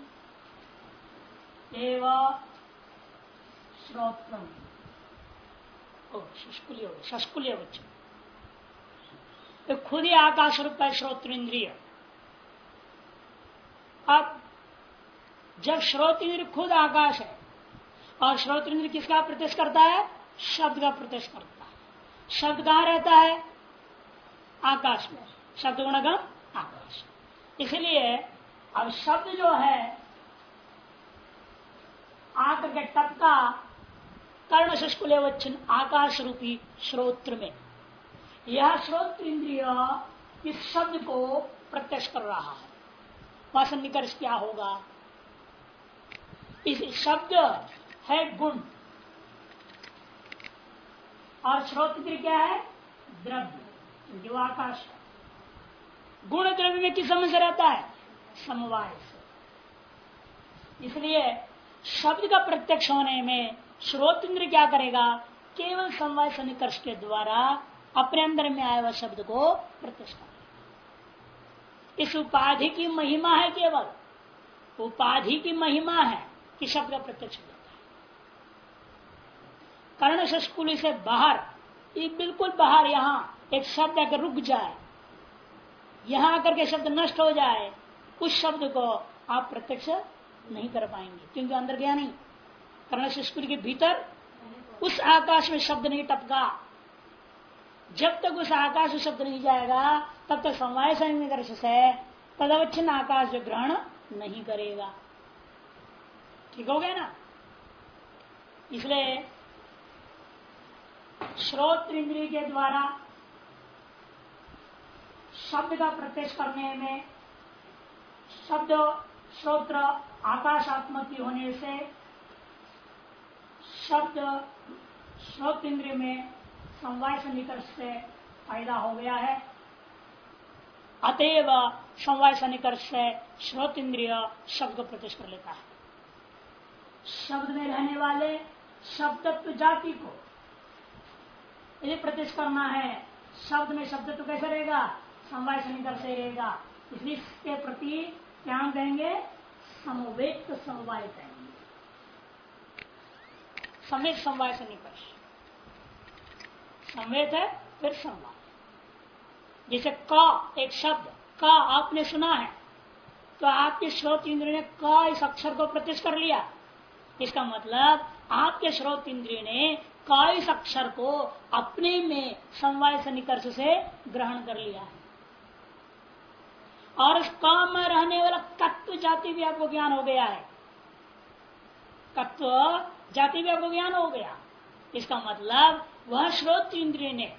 Speaker 1: एव श्रोत्रम। षष्कुल्य वच्छिन्न तो खुद ही आकाश रूप है श्रोत्र इंद्रिय अब जब श्रोत इंद्र खुद आकाश है, और श्रोत इंद्र किसका प्रत्यक्ष करता है? शब्द का प्रत्यक्ष करता है। शब्द कहाँ रहता है? आकाश में। शब्द गुणगम आकाश। इसलिए अब शब्द जो है, आकर के टपका कर्ण शुष्कुल वच्छिन्न आकाश रूपी श्रोत्र में यह श्रोत्र इंद्रिय इस शब्द को प्रत्यक्ष कर रहा है। वह सन्निकर्ष क्या होगा? इस शब्द है गुण। और श्रोत्र क्या है? द्रव्य जो आकाश गुण द्रव्य में किस समझ रहता है? समवाय से। इसलिए शब्द का प्रत्यक्ष होने में श्रोत इंद्र क्या करेगा? केवल समवाय सन्निकर्ष के द्वारा अपने अंदर में आए हुए शब्द को करेगा। इस उपाधि की महिमा है केवल। उपाधि की महिमा है कि शब्द का प्रत्यक्ष होता है। कर्ण शस्कुल से बाहर, ये बिल्कुल बाहर यहाँ एक शब्द अगर रुक जाए, यहाँ आकर के शब्द नष्ट हो जाए, उस शब्द को आप प्रत्यक्ष नहीं कर पाएँगे, क्योंकि अंदर गया नहीं। कर्ण शस्कुल के भीतर उस आकाश में शब्द नहीं टपका। जब तक उस आकाश में शब्द नहीं जाएगा, तब तक समवाय से तदवच्छिन्न आकाश ग्रहण नहीं करेगा। ठीक हो गया ना? इसलिए श्रोत इंद्रिय के द्वारा शब्द का प्रत्यक्ष करने में, शब्द श्रोत्र आकाशात्मक होने से शब्द श्रोत इंद्रिय में समवाय सन्निकर्ष से फ़ायदा हो गया है। अतएव समवाय सन्निकर्ष से श्रोत इंद्रिय शब्द को प्रत्यक्ष कर लेता है। शब्द में रहने वाले शब्दत्व जाति को यदि प्रत्यक्ष करना है, शब्द में शब्दत्व कैसे रहेगा? समवाय से रहेगा। इसलिए इसके प्रति क्या कहेंगे समवेत समवाय कहेंगे समेत समवाय सन्निकर्ष समेत है, फिर समवाय जैसे क, एक शब्द, का आपने सुना है तो आपके श्रोत इंद्र ने क इस अक्षर को प्रत्यक्ष कर लिया। इसका मतलब आपके श्रोत इंद्रिय ने क काइस अक्षर को अपने में समवाय से निकर्ष से ग्रहण कर लिया है। और उस काम में रहने वाला तत्व जाति भी आपको ज्ञान हो गया है। तत्व जाति भी आपको ज्ञान हो गया। इसका मतलब वह श्रोत इंद्रिय ने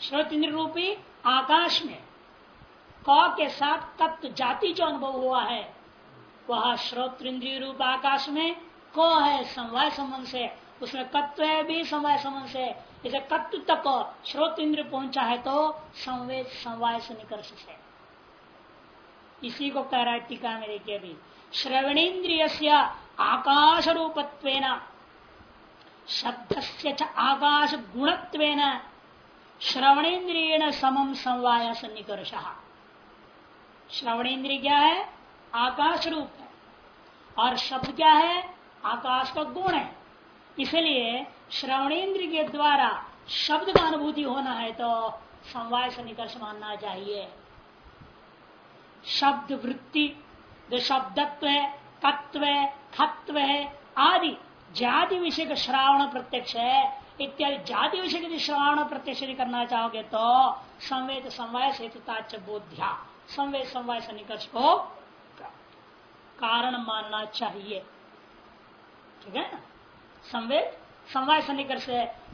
Speaker 1: श्रोत इंद्र रूपी आकाश में क के साथ तत्व जाति जो अनुभव हुआ है, वह श्रोत इंद्रिय रूप आकाश में को है, समवाय संबंध से। उसमें तत्व है, भी समवाय संबंध से। इसे तत्व तक श्रोत इंद्र पहुँचा है तो संवेद समवाय से निकर्ष से। इसी को कह रहा है टीका में देखिए अभी। श्रवणेन्द्रिय आकाश रूपत्व शब्द से आकाश गुणत्व श्रवणेन्द्रिय समम समवाय सन्निकर्ष। श्रवणेन्द्रिय क्या है? आकाश रूप है। और शब्द क्या है? आकाश का गुण है। इसलिए श्रवणेन्द्र के द्वारा शब्द का अनुभूति होना है तो समवाय से निकर्ष मानना चाहिए। शब्द वृत्ति, जो शब्दत्व है, तत्व है खत्व है, आदि, जाति विषय का श्रावण प्रत्यक्ष है। इत्यादि जाति विषय यदि श्रवण प्रत्यक्ष करना चाहोगे तो संवेद समवाय से बोध्या। संवेद समवाय निकर्ष को कारण मानना चाहिए। ठीक है ना? संवेद समवाय सन्निकर्ष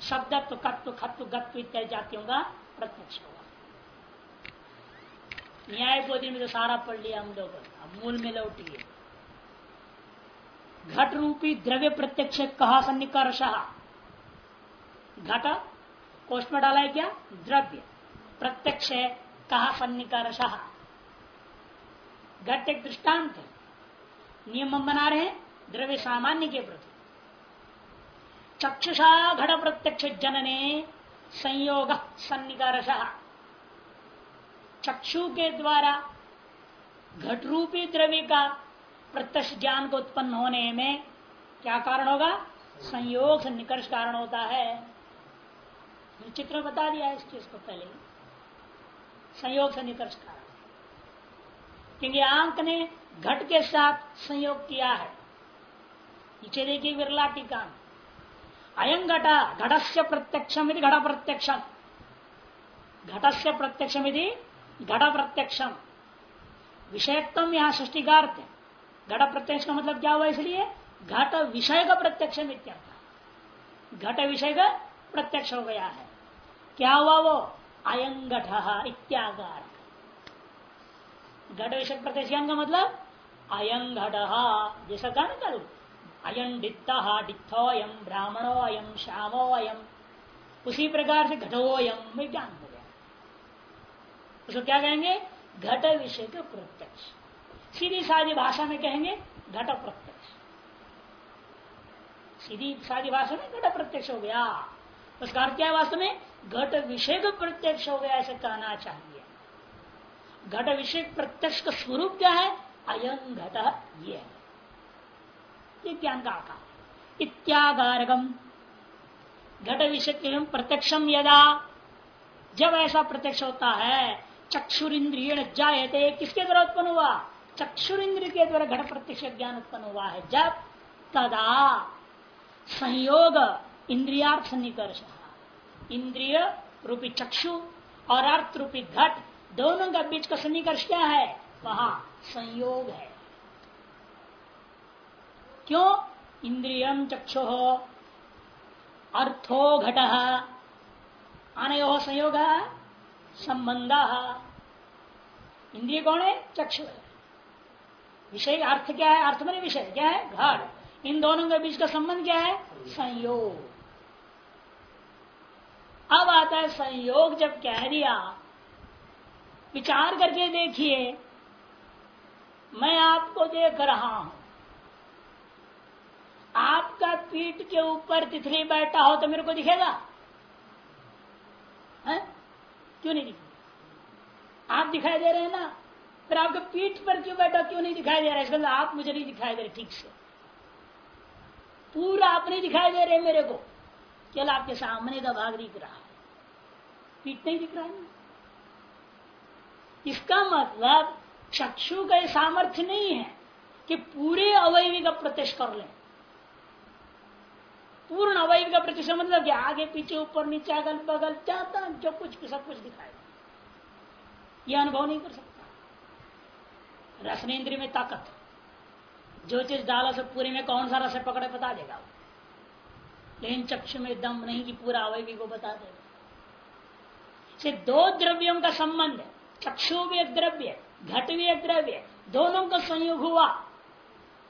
Speaker 1: शब्दत्व कत्व खत्व, गत्व इत्यादि जातियों का प्रत्यक्ष होगा। न्याय बोधि में तो सारा पढ़ लिया हम लोग मूल में लौटिए। घट रूपी द्रव्य प्रत्यक्ष कहा सन्निकर्ष? घट, कोष्ठ में डाला है क्या? द्रव्य। प्रत्यक्ष कहा सन्निकर्ष। घट एक दृष्टांत है। नियम बना रहे द्रव्य सामान्य के प्रति। चक्षुषा घट प्रत्यक्ष जनने, संयोग सन्निकर्ष। चक्षु के द्वारा घट रूपी द्रव्य का प्रत्यक्ष ज्ञान को उत्पन्न होने में क्या कारण होगा? संयोग से निकर्ष कारण होता है। चित्र बता दिया इस चीज़ को पहले। संयोग से निकर्ष कारण। क्योंकि आंक ने घट के साथ संयोग किया है। नीचे देखिए विरला टीका अयं घटा, घटस्य प्रत्यक्षम यदि घट प्रत्यक्षम घटस्य प्रत्यक्षम यदि घट प्रत्यक्षम विषयत्म यहाँ सृष्टिकार थे घट प्रत्यक्ष का मतलब क्या हुआ इसलिए? घट विषय का प्रत्यक्ष घट विषय का प्रत्यक्ष हो गया है। क्या हुआ वो? अयं घट इत्यागार। घट विषय प्रत्यक्ष का मतलब? अयं घट, जैसा कहा ना करूँ अयन डित्ता डित्थोयम ब्राह्मणो अयम श्यामो अयम उसी प्रकार से घटोयम में ज्ञान हो गया। उसको क्या कहेंगे? घट विषय का प्रत्यक्ष। सीधी सादी भाषा में कहेंगे, घट प्रत्यक्ष सीधी सादी भाषा में घट प्रत्यक्ष हो गया। उसका अर्थ क्या है वास्तव में? घट विषय प्रत्यक्ष हो गया, ऐसे कहना चाहिए। घट विषय प्रत्यक्ष का स्वरूप क्या है? अयं घट ये ये ज्ञान का आकार इत्यागारगम घट विषय प्रत्यक्षम यदा, जब ऐसा प्रत्यक्ष होता है चक्षुर इंद्रिय जायते, किसके द्वारा उत्पन्न हुआ? चक्षुर इंद्रिय के द्वारा घट प्रत्यक्ष ज्ञान उत्पन्न हुआ है। जब तदा संयोग इंद्रियार्थ सन्निकर्ष इंद्रिय रूपी चक्षु और अर्थ रूपी घट दोनों का बीच का सन्निकर्ष क्या है? वहाँ संयोग है। क्यों? इंद्रियम चक्षु हो अर्थो घट अनयो संयोग, संबंध। इंद्रिय कौन है? चक्षु है। विषय अर्थ क्या है? अर्थ मैंने विषय। क्या है? घट इन दोनों के बीच का संबंध क्या है? संयोग। अब आता है संयोग जब कह दिया, विचार करके देखिए, मैं आपको देख रहा हूँ। आपका पीठ के ऊपर तिथली बैठा हो तो मेरे को दिखेगा? है? क्यों नहीं दिखेगा? आप दिखाई दे रहे हैं ना? फिर आपके पीठ पर क्यों बैठा, क्यों नहीं दिखाई दे रहा है? आप मुझे नहीं दिखाई दे रहे, ठीक से। पूरा आप नहीं दिखाई दे रहे मेरे को। केवल आपके सामने का भाग दिख रहा है। पीठ नहीं दिख रहा है। इसका मतलब चक्षु का यह सामर्थ्य नहीं है कि पूरे अवयवी का प्रत्यक्ष कर ले। पूर्ण अवयवी का प्रत्यक्ष मतलब कि आगे, पीछे, ऊपर, नीचे अगल बगल चाहता जो कुछ सब कुछ दिखाएगा यह अनुभव नहीं कर सकता। रसनेन्द्रिय में ताकत। जो चीज़ डाला से पूरे में कौन सा रस पकड़े, बता देगा वो। लेकिन चक्षु में दम नहीं कि पूरा अवयवी को बता देगा। से दो द्रव्यों का संबंध है। चक्षु भी एक द्रव्य घट भी एक द्रव्य दोनों का संयोग हुआ।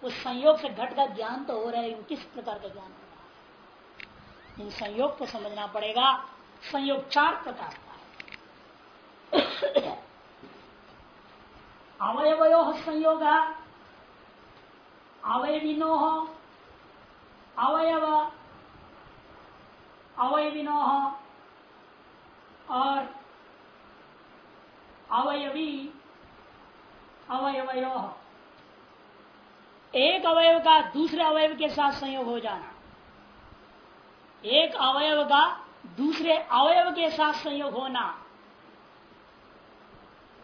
Speaker 1: उस संयोग से घट का ज्ञान तो हो रहा है किस प्रकार का ज्ञान हो रहा है? इन संयोग को समझना पड़ेगा। संयोग चार प्रकार का है अवयवयो संयोग अवयविनो अवयव अवयविनो और अवयवी अवयवयो एक अवयव का दूसरे अवयव के साथ संयोग हो जाना एक अवयव का दूसरे अवयव के साथ संयोग होना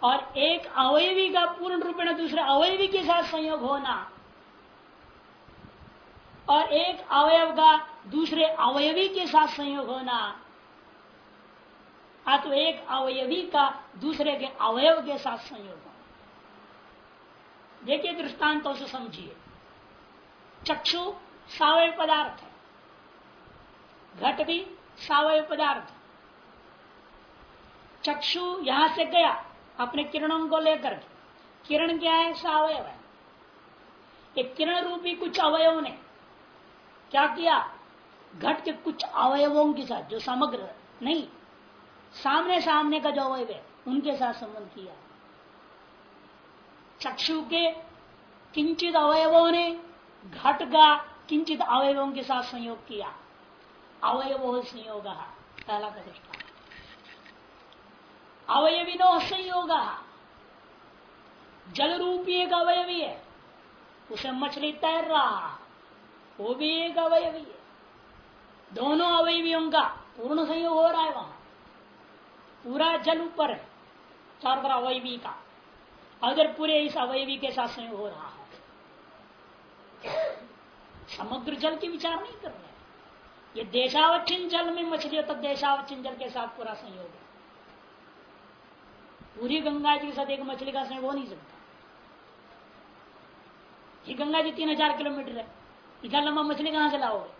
Speaker 1: और एक अवयवी का पूर्ण रूप में दूसरे अवयवी के साथ संयोग होना। और एक अवयव का दूसरे अवयवी के साथ संयोग होना। अथवा एक अवयवी का दूसरे के अवयव के साथ संयोग होना। देखिए दृष्टांतों से समझिए। चक्षु सावय पदार्थ है। घट भी सावय पदार्थ चक्षु यहाँ से गया। अपने किरणों को लेकर किरण क्या है? सावयव है। एक किरण रूपी कुछ अवयव ने क्या किया? घट के कुछ अवयवों के साथ, जो समग्र, नहीं सामने सामने का जो अवयव है, उनके साथ संबंध किया। चक्षु के किंचित अवयवों ने घट का किंचित अवयवों के साथ संयोग किया। अवयव संयोग, पहला दृष्टा अवयविनो संयोग जल रूपी एक अवयवी है उसे मछली तैर रहा। वो भी एक अवयवी है दोनों अवयवियों का पूर्ण संयोग हो रहा है वहाँ। पूरा जल ऊपर है, चार तरह अवयवी का। अगर पूरे इस अवयवी के साथ संयोग हो रहा है। समग्र जल की विचार नहीं कर रहे ये देशावचिन जल में मछली होता देशावचिन जल के साथ पूरा संयोग है। पूरी गंगा जी के साथ एक मछली का संयोग हो नहीं सकता। ये गंगा जी तीन हज़ार किलोमीटर है। इतना लंबा मछली कहाँ से लाओगे?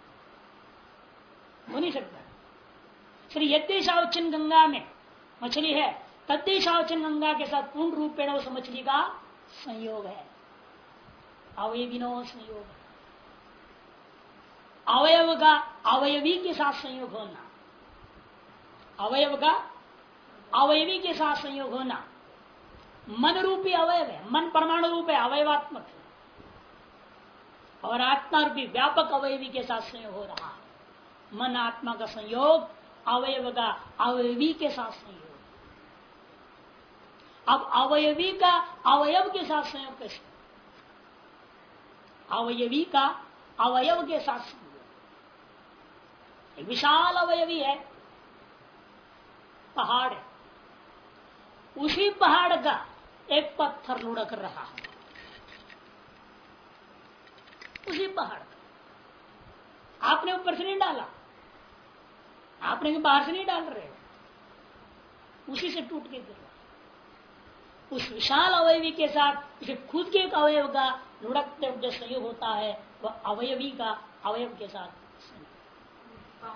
Speaker 1: हो नहीं सकता। फिर यद्देशावचन गंगा में मछली है तद्देशावचन गंगा के साथ पूर्ण रूप में उस मछली का संयोग है। अवयविनो संयोग। अवयव का, अवयवी के साथ संयोग होना। अवयव का अवयवी के साथ संयोग होना। मन रूपी अवयव है, मन परमाणु रूप है, अवयवात्मक है। और आत्मा रूपी व्यापक अवयवी के साथ संयोग हो रहा है। मन आत्मा का संयोग, अवयव का अवयवी के साथ संयोग। अब अवयवी का अवयव के साथ संयोग कैसे? अवयवी का अवयव के साथ संयोग। विशाल अवयवी है, पहाड़ है। उसी पहाड़ का एक पत्थर लुढ़क रहा है। उसी पहाड़ का। आपने ऊपर से नहीं डाला। आपने बाहर से नहीं डाल रहे उसी से टूट के गिर उस विशाल अवयवी के साथ, उसे खुद के एक अवयव का लुढ़कते जो संयोग होता है, वह अवयवी का अवयव के साथ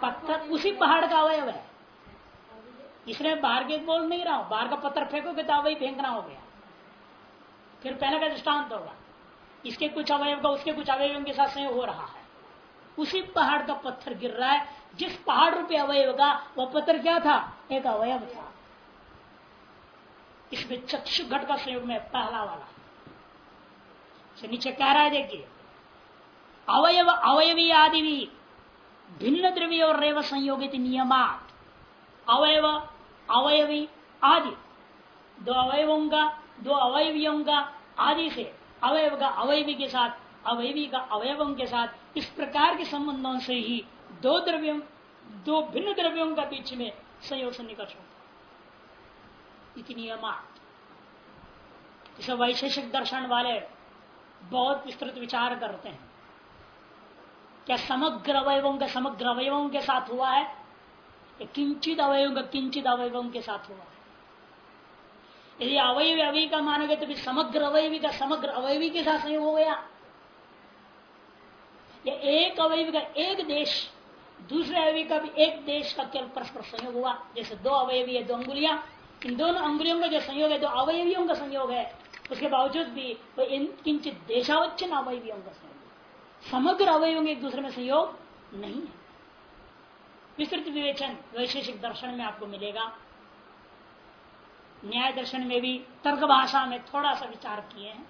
Speaker 1: पत्थर उसी पहाड़ का अवयव है। इसलिए बाहर के बोल नहीं रहा हूँ। बाहर का पत्थर फेंकोगे तो अवय फेंकना हो गया। फिर पहले का दृष्टांत होगा। इसके कुछ अवयव का, उसके कुछ अवयवों के साथ संयोग हो रहा है। उसी पहाड़ का पत्थर गिर रहा है। जिस पहाड़ रुपये अवयव का, वह पत्थर क्या था? एक अवयव था। इसमें चक्षु घट का संयोग में पहला वाला। से नीचे कह रहा है, देखिए, अवयव, अवयवी आदि भी भिन्न द्रव्य और रेव संयोगित नियमात। अवयव अवयवी आदि। दो अवयवों का, दो अवयवियों का आदि से अवयव का अवयवी के साथ, अवयवी का अवयवों के साथ इस प्रकार के संबंधों से ही दो द्रव्यों, दो भिन्न द्रव्यों का बीच में संयोग निकट होता नियमात इसे वैशेषिक दर्शन वाले बहुत विस्तृत विचार करते हैं। क्या समग्र अवयवों के, समग्र अवयवों के साथ हुआ है? किंचित अवयव का किंचित अवयवों के साथ हुआ। यदि अवयवी अवय का मानोगे तो भी समग्र अवयवी का समग्र अवयवी के साथ संयोग हो गया। या एक अवयवी का एक देश, दूसरे अवयवी का भी एक देश का केवल परस्पर संयोग हुआ। जैसे दो अवयवी है, दो अंगुलियाँ। इन दोनों अंगुलियों का जो संयोग है, दो अवयवियों का संयोग है, उसके बावजूद भी वो किंचित देशावच्छन अवयवियों का संयोग समग्र अवयवों एक दूसरे में संयोग नहीं है। विस्तृत विवेचन, वैशेषिक दर्शन में आपको मिलेगा। न्याय दर्शन में भी तर्क भाषा में थोड़ा सा विचार किए हैं।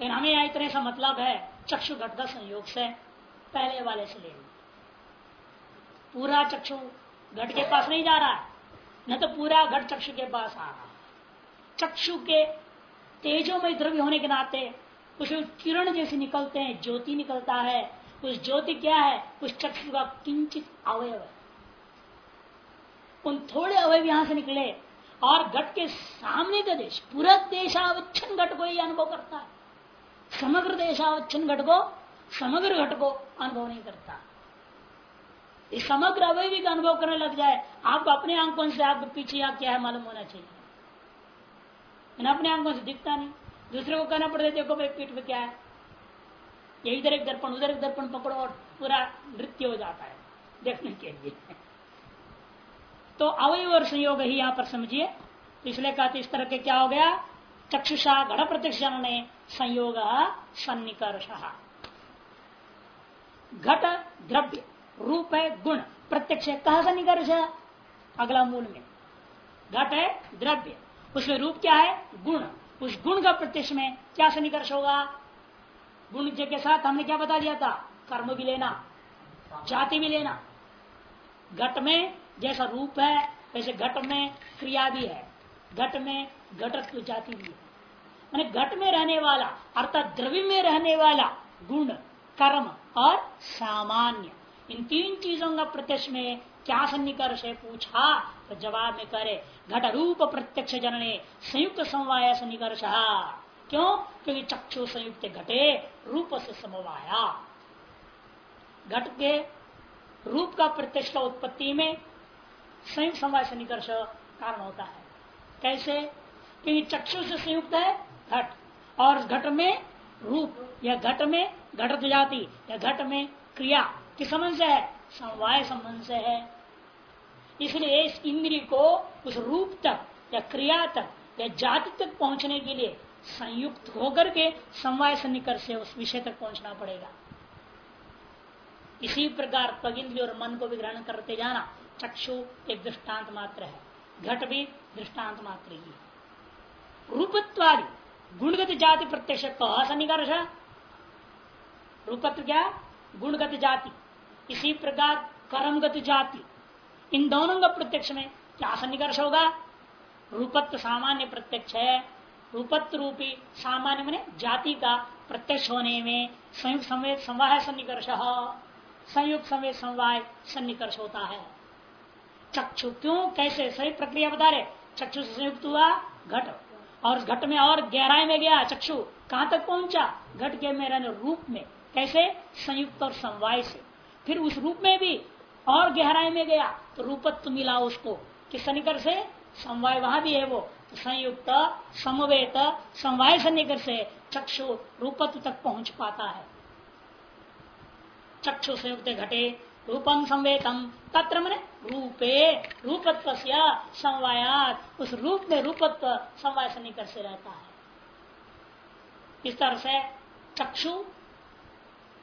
Speaker 1: लेकिन हमें यहाँ इतने सा मतलब है, चक्षु घट का संयोग से पहले वाले से ले पूरा चक्षु घट के पास नहीं जा रहा है, न तो पूरा घट चक्षु के पास आ रहा चक्षु के तेजो में द्रव्य होने के नाते कुछ किरण जैसे निकलते हैं, ज्योति निकलता है उस ज्योति क्या है? उस चक्षु का किंचित अवयव है। उन थोड़े अवयव यहाँ से निकले और घट के सामने का देश, पूरा देशावच्छन घट को ही अनुभव करता है। समग्र देशावच्छन घट को, समग्र घट को अनुभव नहीं करता। इस समग्र अवयवी का अनुभव करने लग जाए, आपको अपने आँखों से आपके पीछे या क्या है मालूम होना चाहिए। अपने आँखों से दिखता नहीं। दूसरे को कहना पड़ता देखो भाई पीठ में क्या है। ये इधर एक दर्पण, उधर एक दर्पण पकड़ो और पूरा नृत्य हो जाता है, देखने के लिए। तो अवयव और संयोग ही यहाँ पर समझिए। पिछले कहते इस तरह के क्या हो गया? चक्षुषा घड़ प्रत्यक्ष संयोग सन्निकर्ष। घट द्रव्य, रूप है गुण, प्रत्यक्ष कहा सन्निकर्ष अगला मूल में। घट है द्रव्य, उसमें रूप क्या है? गुण। उस गुण का प्रत्यक्ष में क्या सन्निकर्ष होगा? गुण के साथ हमने क्या बता दिया था? कर्म भी लेना, जाति भी लेना। घट में जैसा रूप है, वैसे घट में क्रिया भी है। घट में घटत्व जाति भी है। मैंने घट में रहने वाला, अर्थात द्रव्य में रहने वाला गुण, कर्म और सामान्य, इन तीन चीज़ों का प्रत्यक्ष में क्या सन्निकर्ष है पूछा? तो जवाब में करे घट रूप प्रत्यक्ष जनने, संयुक्त समवाय सन्निकर्ष। क्यों? क्योंकि चक्षु संयुक्त घटे, रूप से समवाया। घट के रूप का प्रत्यक्ष उत्पत्ति में संयुक्त समवाय से निकर्ष कारण होता है। कैसे? क्योंकि चक्षु से संयुक्त है, घट। और घट में रूप, या घट में घटत जाति, या घट में क्रिया, किस संबंध से है? समवाय संबंध से है। इसलिए इस इंद्री को उस रूप तक, या क्रिया तक, या जाति तक पहुँचने के लिए संयुक्त होकर के समवाय सन्निकर्ष से उस विषय तक पहुँचना पड़ेगा। इसी प्रकार पगिंद्री और मन को भी ग्रहण करते जाना चक्षु एक दृष्टांत मात्र है। घट भी दृष्टांत मात्र ही है। रूपत्वादि, गुणगत जाति प्रत्यक्ष सन्निकर्ष रूपत्व क्या? गुणगत जाति। इसी प्रकार कर्मगत जाति। इन दोनों का प्रत्यक्ष में क्या सन्निकर्ष होगा? रूपत्व सामान्य प्रत्यक्ष है। रूपत्व रूपी सामान्य मैंने जाति का प्रत्यक्ष होने में संयुक्त संवेद संवाह सन्निकर्ष संयुक्त संवेद संवाय सन्निकर्ष होता है। चक्षु क्यों, कैसे, सही प्रक्रिया बता रहे। चक्षु से संयुक्त हुआ घट। और घट में और गहराई में गया चक्षु। कहाँ तक पहुँचा? घट के मेरा रूप में। कैसे? संयुक्त और समवाय से। फिर उस रूप में भी और गहराई में गया। तो रूपत्व मिला उसको। किस सन्निकर से समवाय वहाँ भी है वो। संयुक्त, समवेत, समवाय सन्निकर से चक्षु रूपत्व तक पहुँच पाता है। चक्षु संयुक्त घटे रूपम संवेतम, तत्र मैंने रूपे रूपत्व समवायात, उस रूप में रूपत्व समवाय सन्निकर से रहता है। इस तरह से चक्षु,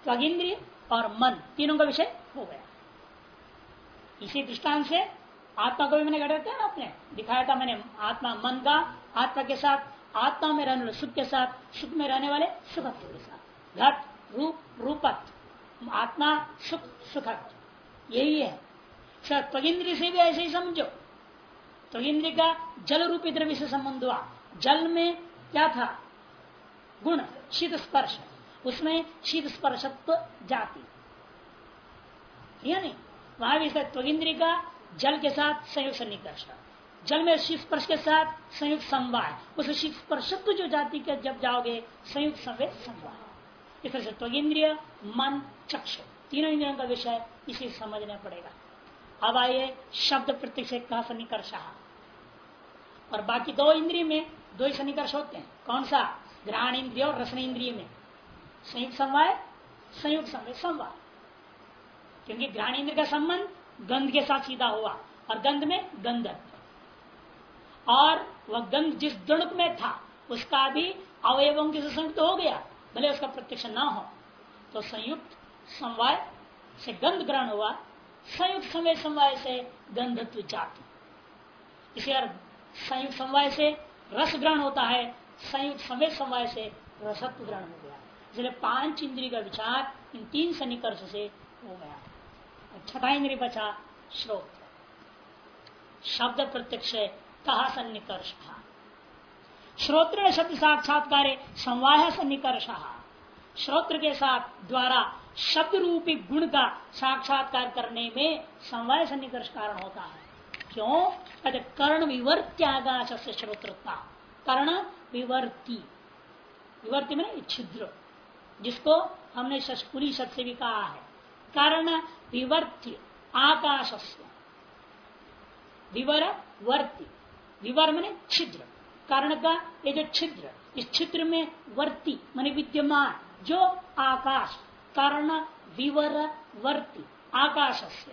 Speaker 1: त्वगिंद्रिय और मन, तीनों का विषय हो गया। इसी दृष्टान से आत्मा को भी मैंने घटाते ना आपने दिखाया था मैंने आत्मा मन का, आत्मा के साथ, आत्मा में रहने वाले सुख के साथ, सुख में रहने वाले सुखत्व के साथ। घट, रूप, रूपत। आत्मा सुख सुखत्व यही है। त्वगिंद्री से भी ऐसे ही समझो। त्वगिंद्री का जल रूपी द्रव्य से संबंध हुआ। जल में क्या था? गुण शीत स्पर्श उसमें शीत स्पर्शत्व जाति। नहीं वहाँ भी त्वगिंद्री का जल के साथ संयुक्त सन्निकर्ष जल में शीत स्पर्श के साथ संयुक्त समवाय उस शीत स्पर्शत्व जो जाति के जब जाओगे, संयुक्त संवेद समवाय इस तरह से त्वगिंद्रिय मन, चक्ष, तीनों इंद्रियों का विषय इसे समझना पड़ेगा। अब आइए शब्द प्रत्यक्ष का सन्निकर्ष। और बाकी दो इंद्रिय में दो ही सन्निकर्ष होते हैं। कौन सा? ग्रहण इंद्रिय और रसन इंद्रिय में। संयुक्त समवाय संयुक्त समय संवाद क्योंकि ग्रहण इंद्र का संबंध गंध के साथ सीधा हुआ और गंध में गंध। और वह गंध जिस दुणुक में था, उसका भी अवयवों के संयुक्त हो गया, भले उसका प्रत्यक्ष न हो। तो संयुक्त समवाय से गंध ग्रहण हुआ, संयुक्त समय समवाय से गंधत्व जाति। इसे संयुक्त समवाय से रस ग्रहण होता है, संयुक्त समय समवाय से रसत्व ग्रहण हो गया। इसलिए पाँच इंद्रिय का विचार इन तीन सन्निकर्ष से हो गया। छठा इंद्रिय बचा श्रोत शब्द प्रत्यक्ष कहा सन्निकर्ष था। श्रोत्र शब्द साक्षात्कार, संवाह सन्निकर्ष श्रोत्र के साथ द्वारा शब्द रूपी गुण का साक्षात्कार करने में समवाय सन्निकर्ष कारण होता है। क्यों? कहते कर्ण विवर्ती आकाश से श्रोत्रता। कर्ण विवर्ती। विवर्ती में छिद्र, जिसको हमने शशपुरी शब्द से भी कहा है। कर्ण विवर्ती आकाश विवर वर्ती विवर मैंने छिद्र। कारण का ये जो छिद्र, इस छिद्र में वर्ती मान विद्यमान, जो आकाश, कर्ण विवर वर्ती आकाश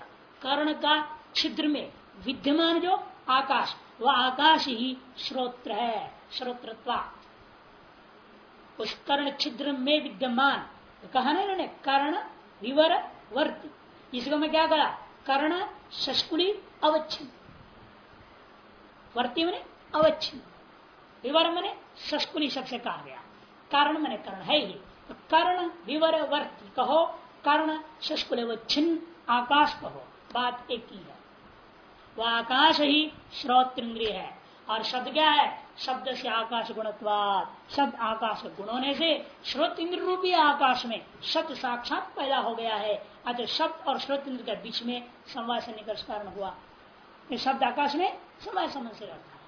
Speaker 1: कर्ण का छिद्र में विद्यमान जो आकाश वह आकाश ही श्रोत्र है श्रोत्रत्वा उस कर्ण छिद्र में विद्यमान, कहा ना इन्होंने, कर्ण विवर वर्ती। इसको मैं क्या कहा कर्ण शस्कुली अवच्छिन्न। वर्ती मैंने, अवच्छिन्न। विवर मैंने शस्कुली शब्द से कहा गया। कारण मैंने, कर्ण है ही। तो कर्ण, विवर, वर्ती कहो, कर्ण शस्कुल अवच्छिन्न, आकाश कहो। बात एक ही है। वह आकाश ही श्रोत इंद्रिय है। और शब्द क्या है? शब्द से आकाश गुणत्वाद शब्द आकाश गुण होने से श्रोत इंद्र रूपी आकाश में शब्द साक्षात पैदा हो गया है। अतः शब्द और श्रोत इंद्र के बीच में समवाय से निकर्ष कारण हुआ। शब्द आकाश में समय समय से रहता है।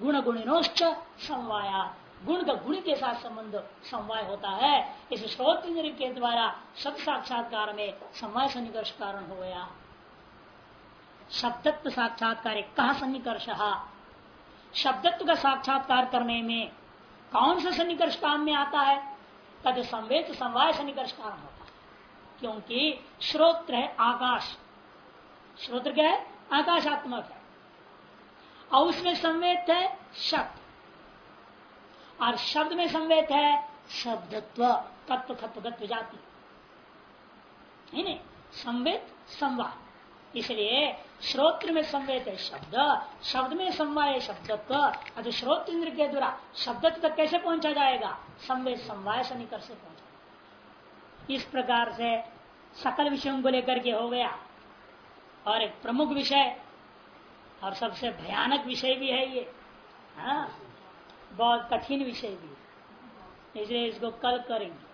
Speaker 1: गुण गुणिनोश्च समवाया गुण का गुण के साथ संबंध समवाय होता है। इस श्रोत इंद्र के द्वारा शब्द साक्षात्कार में समय से निकर्ष कारण हो गया। शब्दत्व साक्षात्कार कहा सन्निकर्ष। शब्दत्व का साक्षात्कार करने में कौन सा सन्निकर्ष काम में आता है? कद संवेद समवाय सन्निकर्ष काम होता है। क्योंकि श्रोत्र है आकाश। श्रोत्र क्या है? आकाशात्मक है। और उसमें संवेद है शब्द। और शब्द में संवेद है शब्दत्व, तत्व खत्व जाति। संवेद संवाद इसलिए श्रोत्र में संवेद है शब्द शब्द में समवाय शब्दत्व अभी श्रोत इंद्र के द्वारा शब्द तक कैसे पहुँचा जाएगा? संवेद समवाय से निकट से पहुँचा इस प्रकार से सकल विषयों को लेकर के हो गया। और एक प्रमुख विषय, और सबसे भयानक विषय भी है ये। हाँ? बहुत कठिन विषय भी इसलिए इसको कल करेंगे।